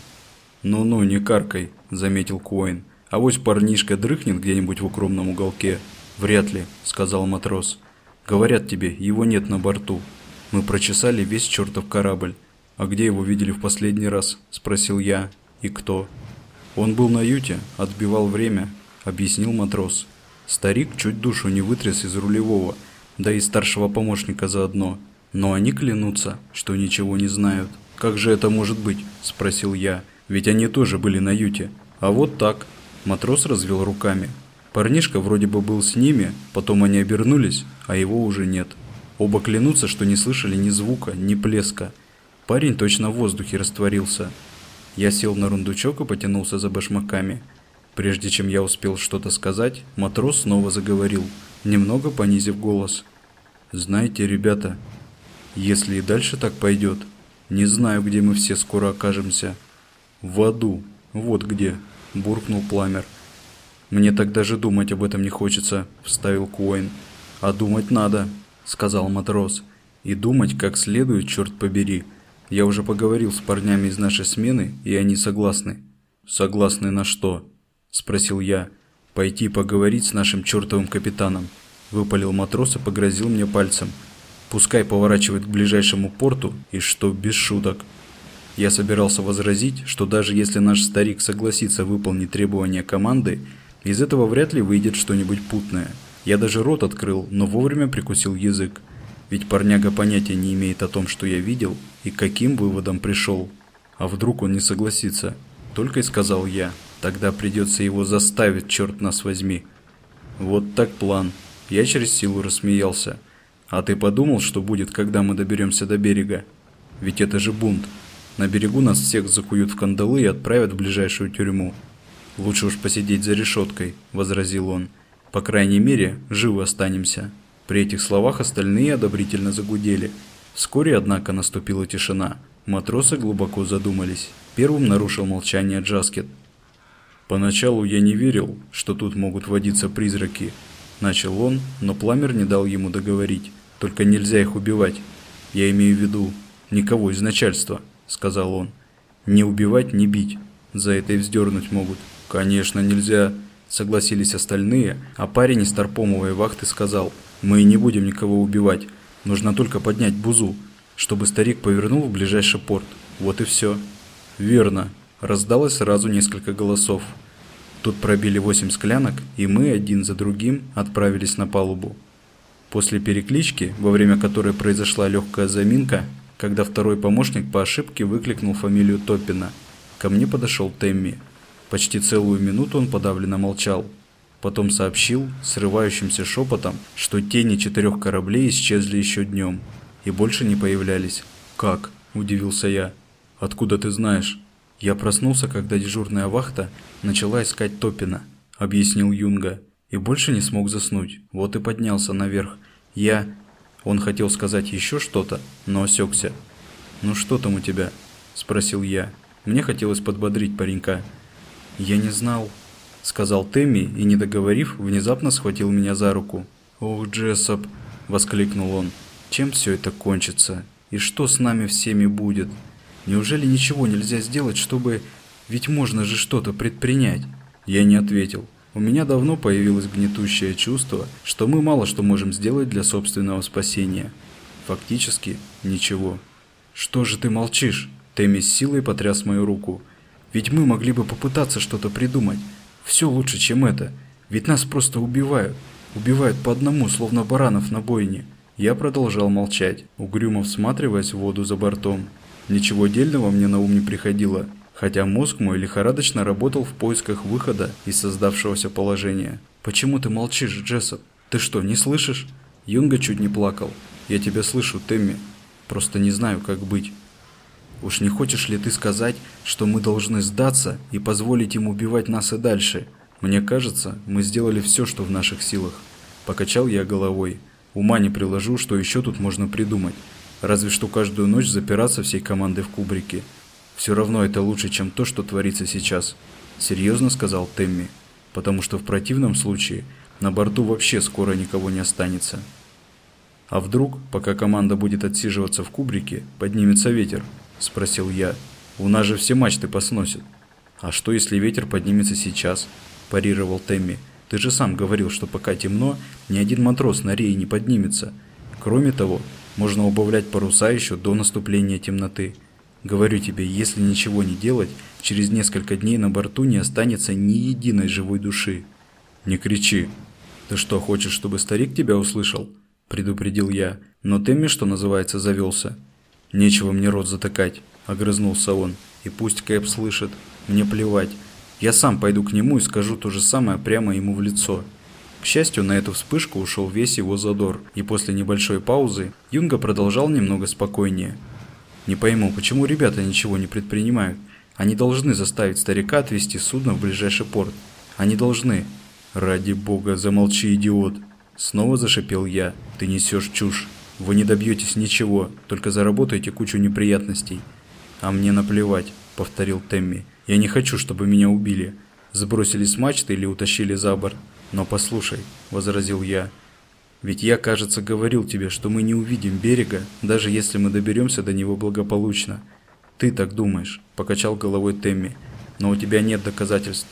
«Ну-ну, не каркай», – заметил Коин. «Авось парнишка дрыхнет где-нибудь в укромном уголке». «Вряд ли», – сказал матрос. «Говорят тебе, его нет на борту. Мы прочесали весь чертов корабль. «А где его видели в последний раз?» – спросил я. «И кто?» «Он был на юте, отбивал время», – объяснил матрос. Старик чуть душу не вытряс из рулевого, да и старшего помощника заодно. Но они клянутся, что ничего не знают. «Как же это может быть?» – спросил я. «Ведь они тоже были на юте». «А вот так». Матрос развел руками. Парнишка вроде бы был с ними, потом они обернулись, а его уже нет. Оба клянутся, что не слышали ни звука, ни плеска – Парень точно в воздухе растворился. Я сел на рундучок и потянулся за башмаками. Прежде чем я успел что-то сказать, матрос снова заговорил, немного понизив голос. «Знаете, ребята, если и дальше так пойдет, не знаю, где мы все скоро окажемся. В аду, вот где», – буркнул Пламер. «Мне так даже думать об этом не хочется», – вставил Куин. «А думать надо», – сказал матрос. «И думать как следует, черт побери». Я уже поговорил с парнями из нашей смены, и они согласны. Согласны на что? Спросил я. Пойти поговорить с нашим чертовым капитаном. Выпалил матрос и погрозил мне пальцем. Пускай поворачивает к ближайшему порту, и что без шуток. Я собирался возразить, что даже если наш старик согласится выполнить требования команды, из этого вряд ли выйдет что-нибудь путное. Я даже рот открыл, но вовремя прикусил язык. Ведь парняга понятия не имеет о том, что я видел и каким выводом пришел. А вдруг он не согласится? Только и сказал я. Тогда придется его заставить, черт нас возьми. Вот так план. Я через силу рассмеялся. А ты подумал, что будет, когда мы доберемся до берега? Ведь это же бунт. На берегу нас всех закуют в кандалы и отправят в ближайшую тюрьму. Лучше уж посидеть за решеткой, возразил он. По крайней мере, живы останемся. При этих словах остальные одобрительно загудели. Вскоре, однако, наступила тишина. Матросы глубоко задумались. Первым нарушил молчание Джаскет. «Поначалу я не верил, что тут могут водиться призраки», – начал он, но Пламер не дал ему договорить. «Только нельзя их убивать. Я имею в виду никого из начальства», – сказал он. «Не убивать, не бить. За это и вздернуть могут». «Конечно, нельзя», – согласились остальные, а парень из Тарпомовой вахты сказал – мы не будем никого убивать. Нужно только поднять бузу, чтобы старик повернул в ближайший порт. Вот и все. Верно. Раздалось сразу несколько голосов. Тут пробили восемь склянок, и мы один за другим отправились на палубу. После переклички, во время которой произошла легкая заминка, когда второй помощник по ошибке выкликнул фамилию Топпина, ко мне подошел Темми. Почти целую минуту он подавленно молчал, Потом сообщил срывающимся шепотом, что тени четырех кораблей исчезли еще днем и больше не появлялись. «Как?» – удивился я. «Откуда ты знаешь?» Я проснулся, когда дежурная вахта начала искать Топина, объяснил Юнга, и больше не смог заснуть. Вот и поднялся наверх. Я... Он хотел сказать еще что-то, но осекся. «Ну что там у тебя?» – спросил я. Мне хотелось подбодрить паренька. «Я не знал», – сказал Тэмми и, не договорив, внезапно схватил меня за руку. «Ох, Джессоп!» – воскликнул он. «Чем все это кончится? И что с нами всеми будет? Неужели ничего нельзя сделать, чтобы... Ведь можно же что-то предпринять?» Я не ответил. У меня давно появилось гнетущее чувство, что мы мало что можем сделать для собственного спасения. Фактически ничего. «Что же ты молчишь?» Тэмми с силой потряс мою руку. «Ведь мы могли бы попытаться что-то придумать. Все лучше, чем это. Ведь нас просто убивают. Убивают по одному, словно баранов на бойне». Я продолжал молчать, угрюмо всматриваясь в воду за бортом. Ничего дельного мне на ум не приходило, хотя мозг мой лихорадочно работал в поисках выхода из создавшегося положения. «Почему ты молчишь, Джессоп? Ты что, не слышишь?» Юнга чуть не плакал. «Я тебя слышу, Тэмми. Просто не знаю, как быть». «Уж не хочешь ли ты сказать, что мы должны сдаться и позволить им убивать нас и дальше? Мне кажется, мы сделали все, что в наших силах». Покачал я головой. Ума не приложу, что еще тут можно придумать. Разве что каждую ночь запираться всей командой в кубрике. Все равно это лучше, чем то, что творится сейчас. Серьезно сказал Темми. Потому что в противном случае на борту вообще скоро никого не останется. А вдруг, пока команда будет отсиживаться в кубрике, поднимется ветер? Спросил я. У нас же все мачты посносят. А что, если ветер поднимется сейчас? Парировал Темми. Ты же сам говорил, что пока темно, ни один матрос на рее не поднимется. Кроме того, можно убавлять паруса еще до наступления темноты. Говорю тебе, если ничего не делать, через несколько дней на борту не останется ни единой живой души. Не кричи. Ты что, хочешь, чтобы старик тебя услышал? Предупредил я, но Тэмми, что называется, завелся. Нечего мне рот затыкать, огрызнулся он. И пусть Кэп слышит, мне плевать. Я сам пойду к нему и скажу то же самое прямо ему в лицо. К счастью, на эту вспышку ушел весь его задор, и после небольшой паузы Юнга продолжал немного спокойнее. Не пойму, почему ребята ничего не предпринимают? Они должны заставить старика отвезти судно в ближайший порт. Они должны. Ради бога, замолчи, идиот. Снова зашипел я. Ты несешь чушь. Вы не добьетесь ничего, только заработаете кучу неприятностей. А мне наплевать, повторил Темми. Я не хочу, чтобы меня убили. Сбросили с мачты или утащили за борт. Но послушай, возразил я, ведь я, кажется, говорил тебе, что мы не увидим берега, даже если мы доберемся до него благополучно. Ты так думаешь, покачал головой Темми. Но у тебя нет доказательств.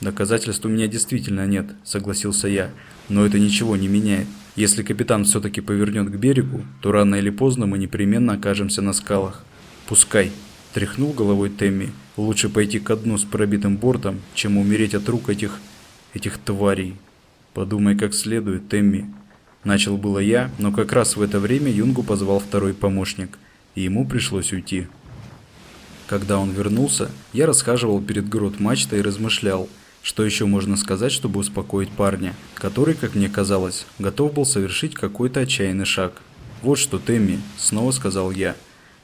Доказательств у меня действительно нет, согласился я. Но это ничего не меняет. Если капитан все-таки повернет к берегу, то рано или поздно мы непременно окажемся на скалах. Пускай, тряхнул головой Темми. Лучше пойти ко дну с пробитым бортом, чем умереть от рук этих... этих тварей. Подумай как следует, Темми. Начал было я, но как раз в это время Юнгу позвал второй помощник, и ему пришлось уйти. Когда он вернулся, я расхаживал перед грот мачтой и размышлял, что еще можно сказать, чтобы успокоить парня, который, как мне казалось, готов был совершить какой-то отчаянный шаг. «Вот что, Тэмми», — снова сказал я.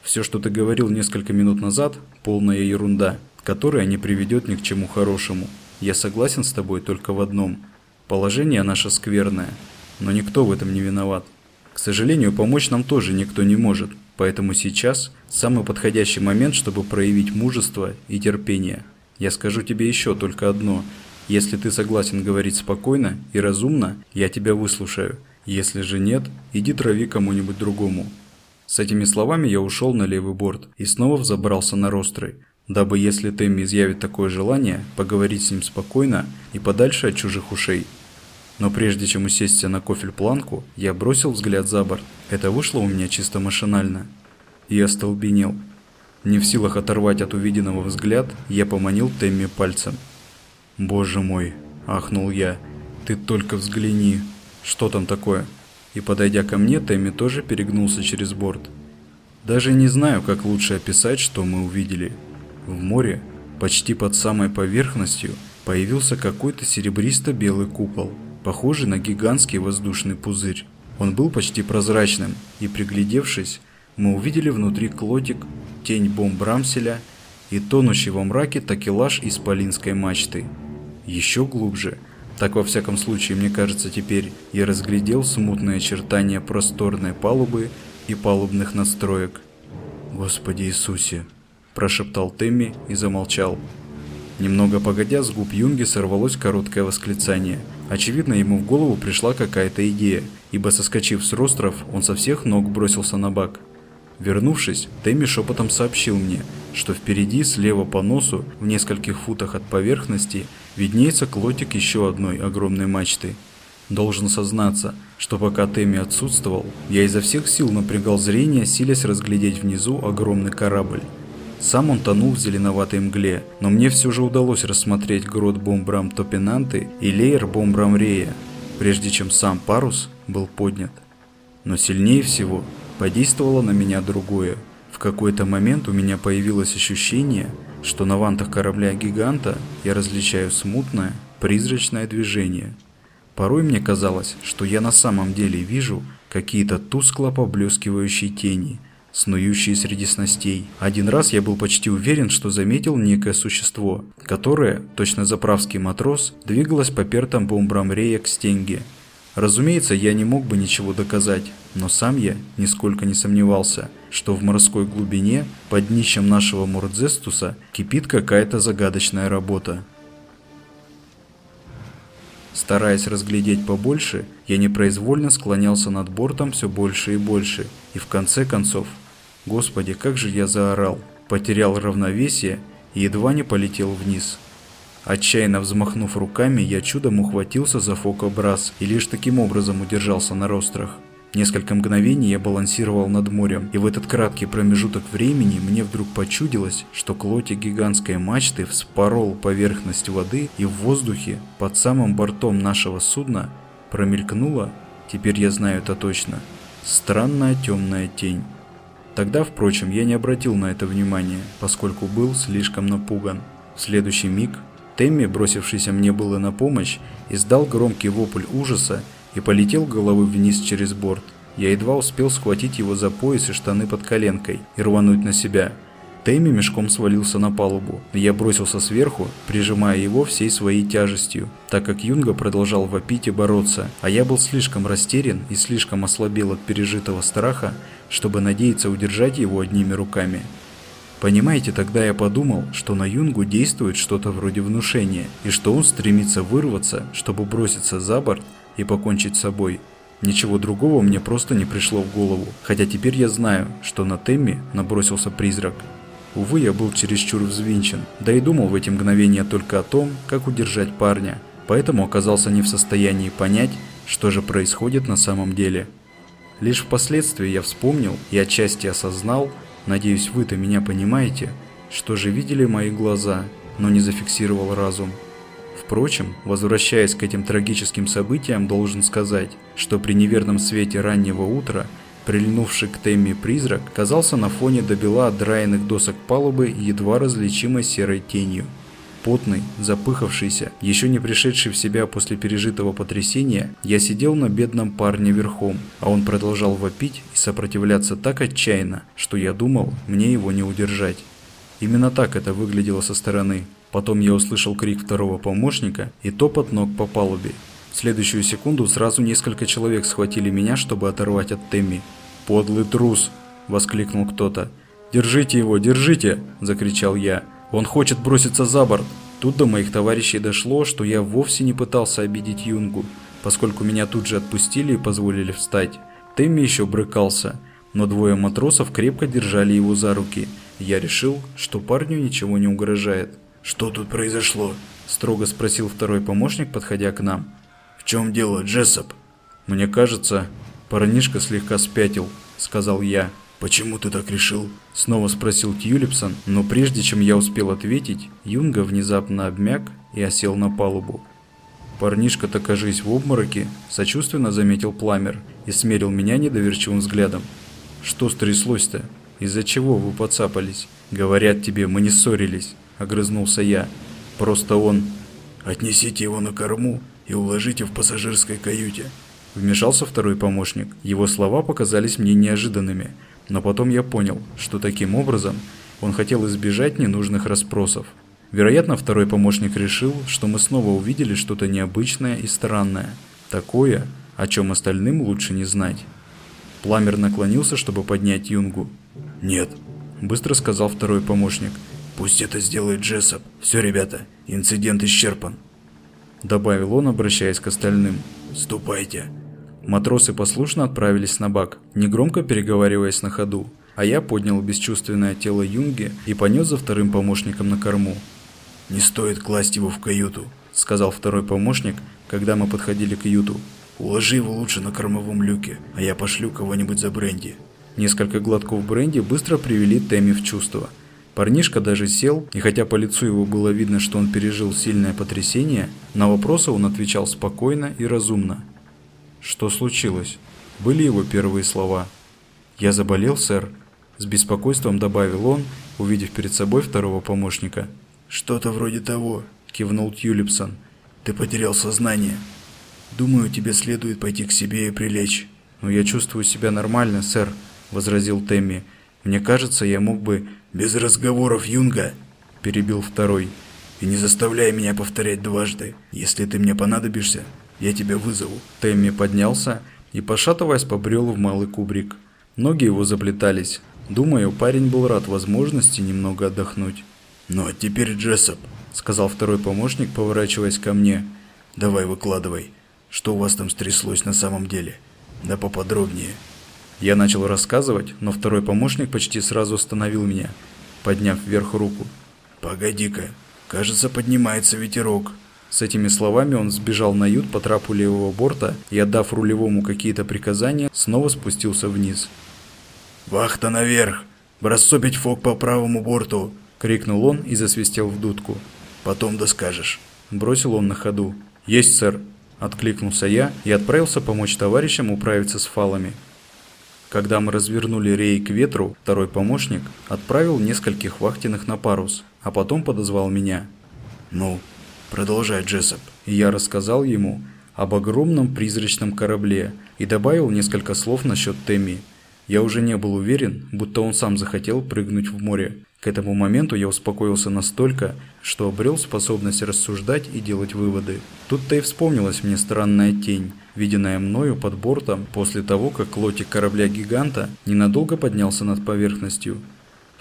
«Все, что ты говорил несколько минут назад, полная ерунда, которая не приведет ни к чему хорошему. Я согласен с тобой только в одном. Положение наше скверное, но никто в этом не виноват. К сожалению, помочь нам тоже никто не может, поэтому сейчас самый подходящий момент, чтобы проявить мужество и терпение. Я скажу тебе еще только одно. Если ты согласен говорить спокойно и разумно, я тебя выслушаю. Если же нет, иди трави кому-нибудь другому. С этими словами я ушел на левый борт и снова взобрался на рострый, дабы, если Тэмми изъявит такое желание, поговорить с ним спокойно и подальше от чужих ушей. Но прежде чем усесться на кофель-планку, я бросил взгляд за борт. Это вышло у меня чисто машинально. И остолбенел. Не в силах оторвать от увиденного взгляд, я поманил Тэмми пальцем. «Боже мой!» – ахнул я. «Ты только взгляни! Что там такое?» И подойдя ко мне, Тэмми тоже перегнулся через борт. Даже не знаю, как лучше описать, что мы увидели. В море, почти под самой поверхностью, появился какой-то серебристо-белый купол – похожий на гигантский воздушный пузырь. Он был почти прозрачным, и приглядевшись, мы увидели внутри клотик, тень бомб Рамселя и тонущий во мраке такелаж исполинской мачты. Еще глубже, так во всяком случае мне кажется теперь, я разглядел смутные очертания просторной палубы и палубных настроек. «Господи Иисусе!» – прошептал Тэмми и замолчал. Немного погодя, с губ Юнги сорвалось короткое восклицание. Очевидно, ему в голову пришла какая-то идея, ибо соскочив с ростров, он со всех ног бросился на бак. Вернувшись, Тэмми шепотом сообщил мне, что впереди, слева по носу, в нескольких футах от поверхности, виднеется клотик еще одной огромной мачты. Должен сознаться, что пока Тэмми отсутствовал, я изо всех сил напрягал зрение, силясь разглядеть внизу огромный корабль. Сам он тонул в зеленоватой мгле, но мне все же удалось рассмотреть грот бомбрам Топинанты и леер бомбрам Рея, прежде чем сам парус был поднят. Но сильнее всего подействовало на меня другое. В какой-то момент у меня появилось ощущение, что на вантах корабля-гиганта я различаю смутное, призрачное движение. Порой мне казалось, что я на самом деле вижу какие-то тускло поблескивающие тени – снующие среди снастей. Один раз я был почти уверен, что заметил некое существо, которое, точно заправский матрос, двигалось по пертам бомбрам рея к стенге. Разумеется, я не мог бы ничего доказать, но сам я нисколько не сомневался, что в морской глубине, под днищем нашего Мурдзестуса, кипит какая-то загадочная работа. Стараясь разглядеть побольше, я непроизвольно склонялся над бортом все больше и больше, и в конце концов Господи, как же я заорал, потерял равновесие и едва не полетел вниз. Отчаянно взмахнув руками, я чудом ухватился за фокобраз и лишь таким образом удержался на рострах. Несколько мгновений я балансировал над морем, и в этот краткий промежуток времени мне вдруг почудилось, что клотик гигантской мачты вспорол поверхность воды и в воздухе под самым бортом нашего судна промелькнула, теперь я знаю это точно, странная темная тень. Тогда, впрочем, я не обратил на это внимания, поскольку был слишком напуган. В следующий миг Тэмми, бросившийся мне было на помощь, издал громкий вопль ужаса и полетел головой вниз через борт. Я едва успел схватить его за пояс и штаны под коленкой и рвануть на себя. Тэмми мешком свалился на палубу, и я бросился сверху, прижимая его всей своей тяжестью, так как Юнга продолжал вопить и бороться, а я был слишком растерян и слишком ослабел от пережитого страха, чтобы надеяться удержать его одними руками. Понимаете, тогда я подумал, что на Юнгу действует что-то вроде внушения, и что он стремится вырваться, чтобы броситься за борт и покончить с собой. Ничего другого мне просто не пришло в голову, хотя теперь я знаю, что на Темми набросился призрак. Увы, я был чересчур взвинчен, да и думал в эти мгновения только о том, как удержать парня, поэтому оказался не в состоянии понять, что же происходит на самом деле. Лишь впоследствии я вспомнил и отчасти осознал, надеюсь вы-то меня понимаете, что же видели мои глаза, но не зафиксировал разум. Впрочем, возвращаясь к этим трагическим событиям, должен сказать, что при неверном свете раннего утра прильнувший к Темме призрак казался на фоне добела отдраенных досок палубы едва различимой серой тенью. Потный, запыхавшийся, еще не пришедший в себя после пережитого потрясения, я сидел на бедном парне верхом, а он продолжал вопить и сопротивляться так отчаянно, что я думал, мне его не удержать. Именно так это выглядело со стороны. Потом я услышал крик второго помощника и топот ног по палубе. В следующую секунду сразу несколько человек схватили меня, чтобы оторвать от Темми. «Подлый трус!» – воскликнул кто-то. «Держите его, держите!» – закричал я. Он хочет броситься за борт. Тут до моих товарищей дошло, что я вовсе не пытался обидеть Юнгу, поскольку меня тут же отпустили и позволили встать. Тэмми еще брыкался, но двое матросов крепко держали его за руки. Я решил, что парню ничего не угрожает. «Что тут произошло?» – строго спросил второй помощник, подходя к нам. «В чем дело, Джессоп?» «Мне кажется, парнишка слегка спятил», – сказал я. «Почему ты так решил?» – снова спросил Тьюлипсон, но прежде чем я успел ответить, Юнга внезапно обмяк и осел на палубу. «Парнишка-то, кажись, в обмороке», – сочувственно заметил Пламер и смерил меня недоверчивым взглядом. «Что стряслось-то? Из-за чего вы подцапались? Говорят тебе, мы не ссорились», – огрызнулся я. «Просто он...» «Отнесите его на корму и уложите в пассажирской каюте», Вмешался второй помощник. Его слова показались мне неожиданными, но потом я понял, что таким образом Он хотел избежать ненужных расспросов. Вероятно, второй помощник решил, что мы снова увидели что-то необычное и странное. Такое, о чем остальным лучше не знать. Пламер наклонился, чтобы поднять Юнгу. «Нет», – быстро сказал второй помощник. «Пусть это сделает Джессоп. Все, ребята, инцидент исчерпан». Добавил он, обращаясь к остальным. «Ступайте». Матросы послушно отправились на бак, негромко переговариваясь на ходу, а я поднял бесчувственное тело Юнги и понес за вторым помощником на корму. «Не стоит класть его в каюту», — сказал второй помощник, когда мы подходили к юту. «Уложи его лучше на кормовом люке, а я пошлю кого-нибудь за бренди». Несколько глотков бренди быстро привели Тэмми в чувство. Парнишка даже сел, и хотя по лицу его было видно, что он пережил сильное потрясение, на вопросы он отвечал спокойно и разумно. «Что случилось?» Были его первые слова. «Я заболел, сэр», – с беспокойством добавил он, увидев перед собой второго помощника. «Что-то вроде того», – кивнул Тюлипсон. «Ты потерял сознание. Думаю, тебе следует пойти к себе и прилечь». «Но я чувствую себя нормально, сэр», – возразил Тэмми. «Мне кажется, я мог бы...» «Без разговоров, Юнга», – перебил второй. «И не заставляй меня повторять дважды. Если ты мне понадобишься, я тебя вызову». Тэмми поднялся и, пошатываясь, побрел в малый кубрик. Ноги его заплетались. Думаю, парень был рад возможности немного отдохнуть. «Ну а теперь, Джессоп», — сказал второй помощник, поворачиваясь ко мне. «Давай выкладывай, что у вас там стряслось на самом деле? Да поподробнее». Я начал рассказывать, но второй помощник почти сразу остановил меня, подняв вверх руку. «Погоди-ка, кажется, поднимается ветерок», с этими словами он сбежал на ют по трапу левого борта и, отдав рулевому какие-то приказания, снова спустился вниз. «Вахта наверх! Рассопить фок по правому борту!» — крикнул он и засвистел в дудку. «Потом доскажешь». Бросил он на ходу. «Есть, сэр!» — откликнулся я и отправился помочь товарищам управиться с фалами. Когда мы развернули рей к ветру, второй помощник отправил нескольких вахтенных на парус, а потом подозвал меня. «Ну, Продолжай, Джессоп. И я рассказал ему об огромном призрачном корабле и добавил несколько слов насчет Тэмми. Я уже не был уверен, будто он сам захотел прыгнуть в море. К этому моменту я успокоился настолько, что обрел способность рассуждать и делать выводы. Тут-то и вспомнилась мне странная тень, виденная мною под бортом после того, как лотик корабля-гиганта ненадолго поднялся над поверхностью.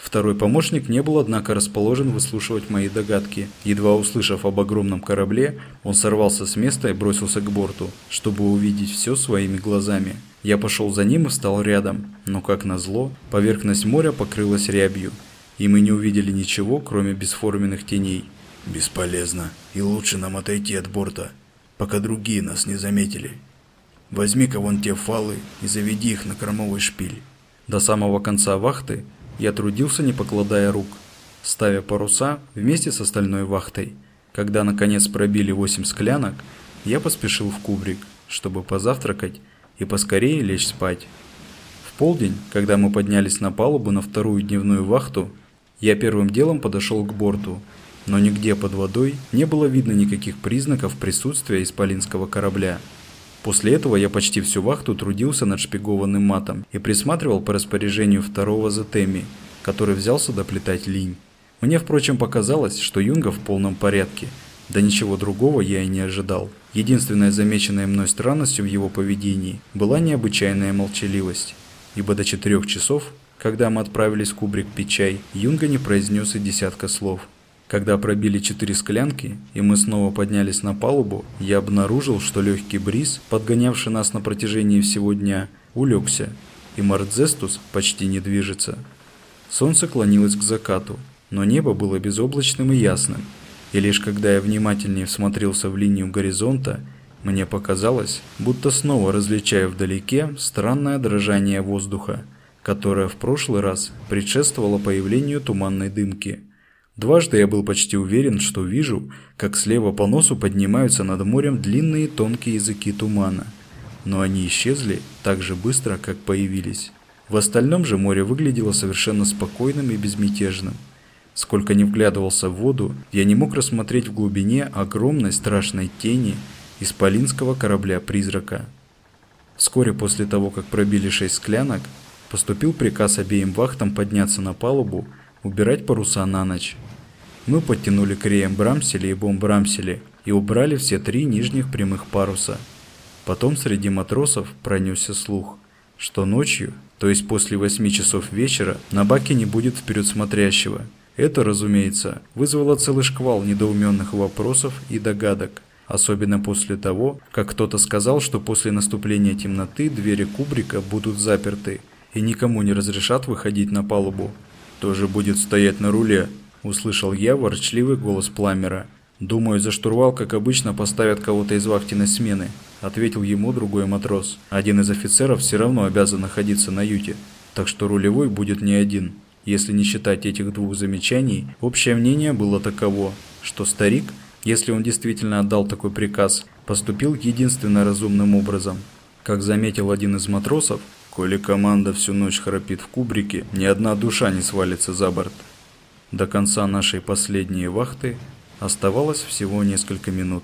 Второй помощник не был, однако, расположен выслушивать мои догадки. Едва услышав об огромном корабле, он сорвался с места и бросился к борту, чтобы увидеть все своими глазами. Я пошел за ним и встал рядом, но, как назло, поверхность моря покрылась рябью, и мы не увидели ничего, кроме бесформенных теней. «Бесполезно, и лучше нам отойти от борта, пока другие нас не заметили. Возьми-ка вон те фалы и заведи их на кормовой шпиль». До самого конца вахты я трудился, не покладая рук, ставя паруса вместе с остальной вахтой. Когда наконец пробили восемь склянок, я поспешил в кубрик, чтобы позавтракать и поскорее лечь спать. В полдень, когда мы поднялись на палубу на вторую дневную вахту, я первым делом подошел к борту, но нигде под водой не было видно никаких признаков присутствия исполинского корабля. После этого я почти всю вахту трудился над шпигованным матом и присматривал по распоряжению второго Затеми, который взялся доплетать линь. Мне, впрочем, показалось, что Юнга в полном порядке. Да ничего другого я и не ожидал. Единственной замеченной мной странностью в его поведении была необычайная молчаливость, ибо до четырех часов, когда мы отправились в кубрик пить чай, Юнга не произнес и десятка слов. Когда пробили четыре склянки, и мы снова поднялись на палубу, я обнаружил, что легкий бриз, подгонявший нас на протяжении всего дня, улегся, и Мардзестус почти не движется. Солнце клонилось к закату, но небо было безоблачным и ясным, и лишь когда я внимательнее всмотрелся в линию горизонта, мне показалось, будто снова различаю вдалеке странное дрожание воздуха, которое в прошлый раз предшествовало появлению туманной дымки – Дважды я был почти уверен, что вижу, как слева по носу поднимаются над морем длинные тонкие языки тумана. Но они исчезли так же быстро, как появились. В остальном же море выглядело совершенно спокойным и безмятежным. Сколько не вглядывался в воду, я не мог рассмотреть в глубине огромной страшной тени исполинского корабля-призрака. Вскоре после того, как пробили шесть склянок, поступил приказ обеим вахтам подняться на палубу убирать паруса на ночь. Мы подтянули к реям Брамселе и Бомбрамселе и убрали все три нижних прямых паруса. Потом среди матросов пронесся слух, что ночью, то есть после 8 часов вечера, на баке не будет вперед смотрящего. Это, разумеется, вызвало целый шквал недоуменных вопросов и догадок, особенно после того, как кто-то сказал, что после наступления темноты двери кубрика будут заперты и никому не разрешат выходить на палубу. «Тоже будет стоять на руле», – услышал я ворчливый голос Пламера. «Думаю, за штурвал, как обычно, поставят кого-то из вахтенной смены», – ответил ему другой матрос. «Один из офицеров все равно обязан находиться на юте, так что рулевой будет не один». Если не считать этих двух замечаний, общее мнение было таково, что старик, если он действительно отдал такой приказ, поступил единственно разумным образом. Как заметил один из матросов, коли команда всю ночь храпит в кубрике, ни одна душа не свалится за борт. До конца нашей последней вахты оставалось всего несколько минут.